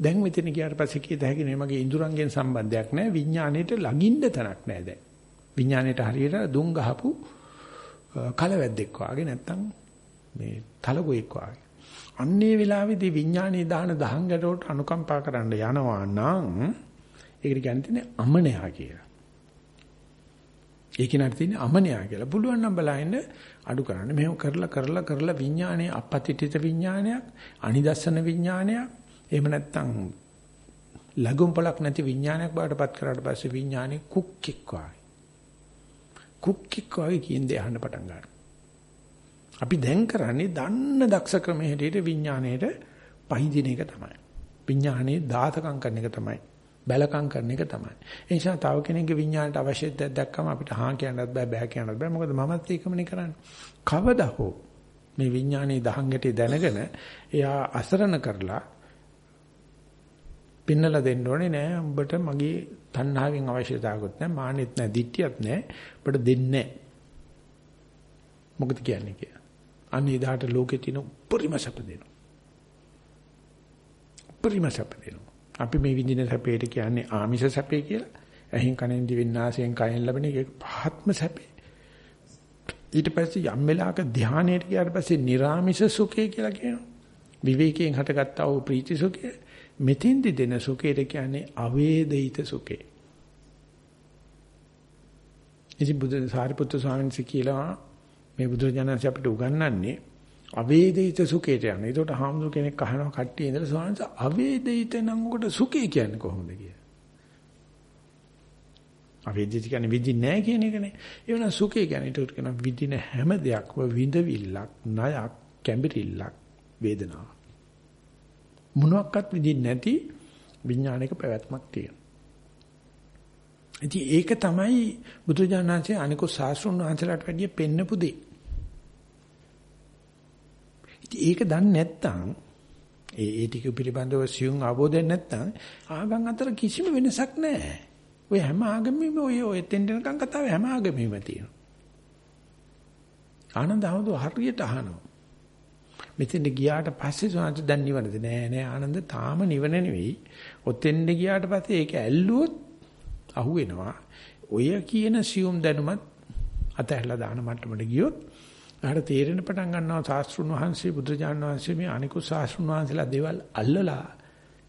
දැන් මෙතන ගියාට පස්සේ කීත හැකි නේ මගේ ඉඳුරංගෙන් සම්බන්ධයක් නැහැ. විඥාණයට ළඟින්න තැනක් නැහැ දැන්. විඥාණයට හරියට දුම් ගහපු කලවැද්දෙක් වාගේ නැත්තම් මේ තලගොයෙක් වාගේ. අන්නේ වෙලාවේදී විඥාණී දාන දහං ගැටවට අනුකම්පා කරන්න යනවා නම් ඒකට කියන්නේ අමනයා කියලා. ඒක නට තියෙන්නේ අමනයා කියලා. පුළුවන් නම් බලන්න අඩු කරන්න. මෙහෙම කරලා කරලා කරලා විඥානයේ අපපතිතිත විඥානයක්, අනිදස්සන විඥානයක්, එහෙම නැත්නම් ලඟුම්පලක් නැති විඥානයක් බවට පත් කරාට පස්සේ විඥානේ කුක්ෙක් වගේ. කුක්ෙක් වගේ කියන්නේ අහන්න පටන් ගන්නවා. අපි දැන් කරන්නේ දන්න දක්ෂ ක්‍රමයේ හැටියට විඥාණයට පහඳින එක තමයි. විඥානේ දාතකම් කරන එක තමයි. බැලකම් කරන එක තමයි. ඒ නිසා තව කෙනෙක්ගේ විඥාණයට අවශ්‍යතාවයක් දැක්කම අපිට හා කියන්නත් බෑ බෑ කියන්නත් බෑ. මොකද මමත් ඒකමනේ කරන්නේ. කවදා හෝ මේ විඥානේ දහංගටේ දැනගෙන එයා අසරණ කරලා පෙන්නලා දෙන්න ඕනේ නෑ උඹට මගේ තණ්හාවෙන් අවශ්‍යතාවකුත් නෑ මානෙත් නෑ දිට්ඨියත් නෑ උඹට දෙන්නේ මොකද කියන්නේ කියලා. අන්න එදාට ලෝකේ තියෙන උපරිම සැප දෙනවා. උපරිම සැප දෙනවා. අපි මේ විඳින සැපේට කියන්නේ ආමිෂ සැපේ කියලා. ඇහින් කනෙන් දිවෙන් නාසයෙන් කයෙන් ලැබෙන එක පහත්ම සැපේ. ඊට පස්සේ යම් වෙලාවක ධානයට ගියාට පස්සේ නිර්ාමිෂ සුඛය කියලා කියනවා. විවේකයෙන් හටගත්තා වූ ප්‍රීති සුඛය මෙතෙන්දි දෙන සුඛයට කියන්නේ අවේදිත සුඛේ. ඉතින් බුදු සාරිපුත්‍ර ස්වාමීන් වහන්සේ කියලා මේ බුදුරජාණන් අපිට උගන්වන්නේ අවේදිත සුඛයට යන. ඒකට හාමුදුර කෙනෙක් අහනවා කට්ටිය ඉඳලා ස්වාමීන් වහන්සේ අවේදිත නම් උකට සුඛය කියන්නේ කොහොමද කියලා. අවේදිත කියන්නේ විඳින්නේ නැහැ කියන එකනේ. ඒ වෙන සුඛය කියන්නේ ඒකට කියන විඳින හැම දෙයක්ම විඳවිල්ලක්, ණයක්, කැඹිරිල්ලක්, වේදනාවක්. මොනවත් විදිහින් නැති විඥානික පැවැත්මක් තියෙනවා. ඉතින් ඒක තමයි බුදුජානනාංශයේ අනිකුත් ශාස්ත්‍රුන් වහන්සේලාට වැඩිය පෙන්නපු දෙය. ඉතින් ඒක දන්නේ නැත්නම් ඒ ඒ ටික පිළිබඳව සියුම් අවබෝධයක් නැත්නම් ආගම් අතර කිසිම වෙනසක් නැහැ. ඔය හැම ආගමෙම ඔය ඔය තෙන්ඩනකම් කතාව හැම ආගමෙම තියෙනවා. ආනන්ද හමුදු හරියට අහනවා. මෙතෙන්ද ගියාට පස්සේ සෝනත් දැන් නිවනද නෑ නෑ ආනන්ද තාම නිවන නෙවෙයි. ඔතෙන්ද ගියාට පස්සේ ඒක ඇල්ලුවොත් අහුවෙනවා. ඔය කියන සියුම් දැනුමත් අතහැරලා දාන මට්ටමට ගියොත් ආට තේරෙන පටන් ගන්නවා සාස්ත්‍රුන් වහන්සේ බුදුරජාණන් වහන්සේ මේ අනිකුත් සාස්ත්‍රුන් වහන්සේලා දේවල් අල්ලලා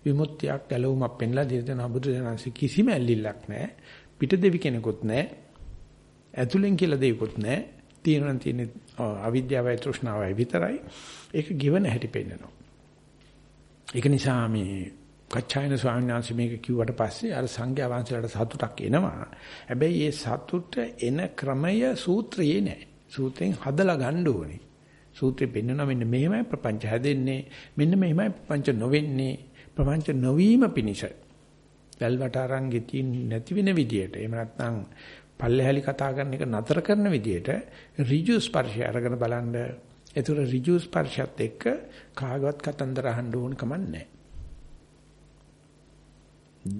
විමුක්තියක් ගැලවුමක් පෙන්ලා දෙන බුදුරජාණන් වහන්සේ කිසිම ඇල්ලිල්ලක් නැහැ. පිට දෙවි කෙනෙකුත් නැහැ. ඇතුලෙන් කියලා දෙයක්වත් නැහැ. තියෙනවා තියෙන අවිද්‍යාවයි තෘෂ්ණාවයි විතරයි. ඒක given හැටි පෙන්නනවා. ඒක නිසා මේ කච්චායන ස්වාමීන් වහන්සේ මේක කිව්වට පස්සේ අර සංඝයා වහන්සේලාට සතුටක් එනවා. හැබැයි ඒ සතුට එන ක්‍රමය සූත්‍රයේ නෑ. සූත්‍රයෙන් හදලා ගන්න ඕනේ. සූත්‍රේ පෙන්වනවා මෙන්න මෙහෙමයි ප්‍රපංච හැදෙන්නේ. මෙන්න මෙහෙමයි ප්‍රපංච නොවෙන්නේ. ප්‍රපංච නොවීම පිණිස. වැල්වට අරන් ගෙතින් නැති වෙන විදියට. එහෙම නැත්නම් පල්ලෙහැලි කතා කරන එක නතර කරන විදියට ඍජු ස්පර්ශය අරගෙන බලන්න. ඒතර ඍජු ස්පර්ශයත් එක්ක කාගවත් කතන්දර අහන්න ඕන කමක් නැහැ.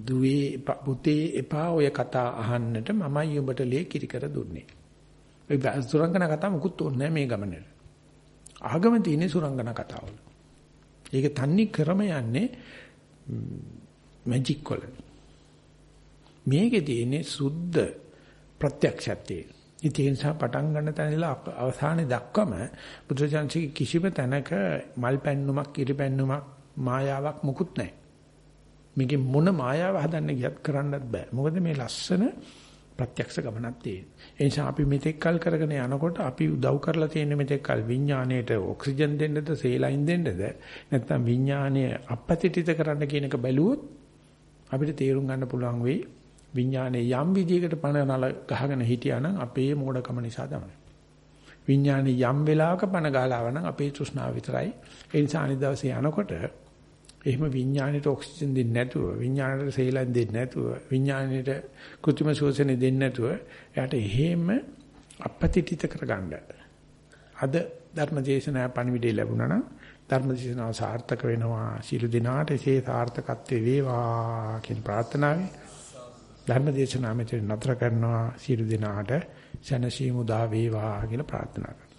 දුවේ පුතේ එපා ඔය කතා අහන්නට මමයි උඹට ලේ කිරි කර දුන්නේ. ඒ සුරංගන කතා මුකුත් ඕනේ මේ ගමනේ. ආගම තියෙන්නේ සුරංගන කතාවල. ඒක තන්නේ ක්‍රම යන්නේ මැජික් වල. මේකේ තියෙන්නේ සුද්ධ ප්‍රත්‍යක්ෂයක් තියෙනවා. ඉතින් ඒ නිසා පටන් ගන්න තැන ඉඳලා අවසානයේ දක්වම බුදුචාන්සික කිසිම තැනක මල් පැන්නුමක් ඉරි පැන්නුමක් මායාවක් මුකුත් නැහැ. මේකේ මොන මායාව හදන්න ගියත් කරන්නත් බෑ. මොකද මේ ලස්සන ප්‍රත්‍යක්ෂ ගමනක් තියෙන. ඒ නිසා අපි මෙතෙක් කල් කරගෙන යනකොට අපි උදව් කරලා තියෙන මෙතෙක් කල් විඥාණයට ඔක්සිජන් දෙන්නද, සේලයින් දෙන්නද, නැත්නම් විඥාණය අපපතිතිත කරන්න කියන එක බැලුවොත් අපිට තේරුම් ගන්න පුළුවන් වෙයි විඥානයේ යම් විදියකට පණ නල ගහගෙන හිටියානම් අපේ මෝඩකම නිසා තමයි. විඥානයේ යම් වෙලාවක පණ ගහලාව නම් අපේ තෘෂ්ණාව විතරයි. ඒ නිසා අනිත් දවසේ යනකොට එහෙම විඥාණයට ඔක්සිජන් දෙන්නේ නැතුව, විඥාණයට සේලන් දෙන්නේ නැතුව, විඥාණයට කෘත්‍රිම ශෝෂණය දෙන්නේ නැතුව එයාට එහෙම අපපතිතිත කරගන්න. අද ධර්මදේශනා පණිවිඩය ලැබුණා නම් ධර්මදේශනාව සාර්ථක වෙනවා. සීල දිනාට එසේ සාර්ථකත්වේ වේවා කියන ප්‍රාර්ථනාවයි ධර්ම දේශනාව මෙතන නතර කරනවා සියලු දෙනාට සැනසීම උදා වේවා කියලා ප්‍රාර්ථනා කරනවා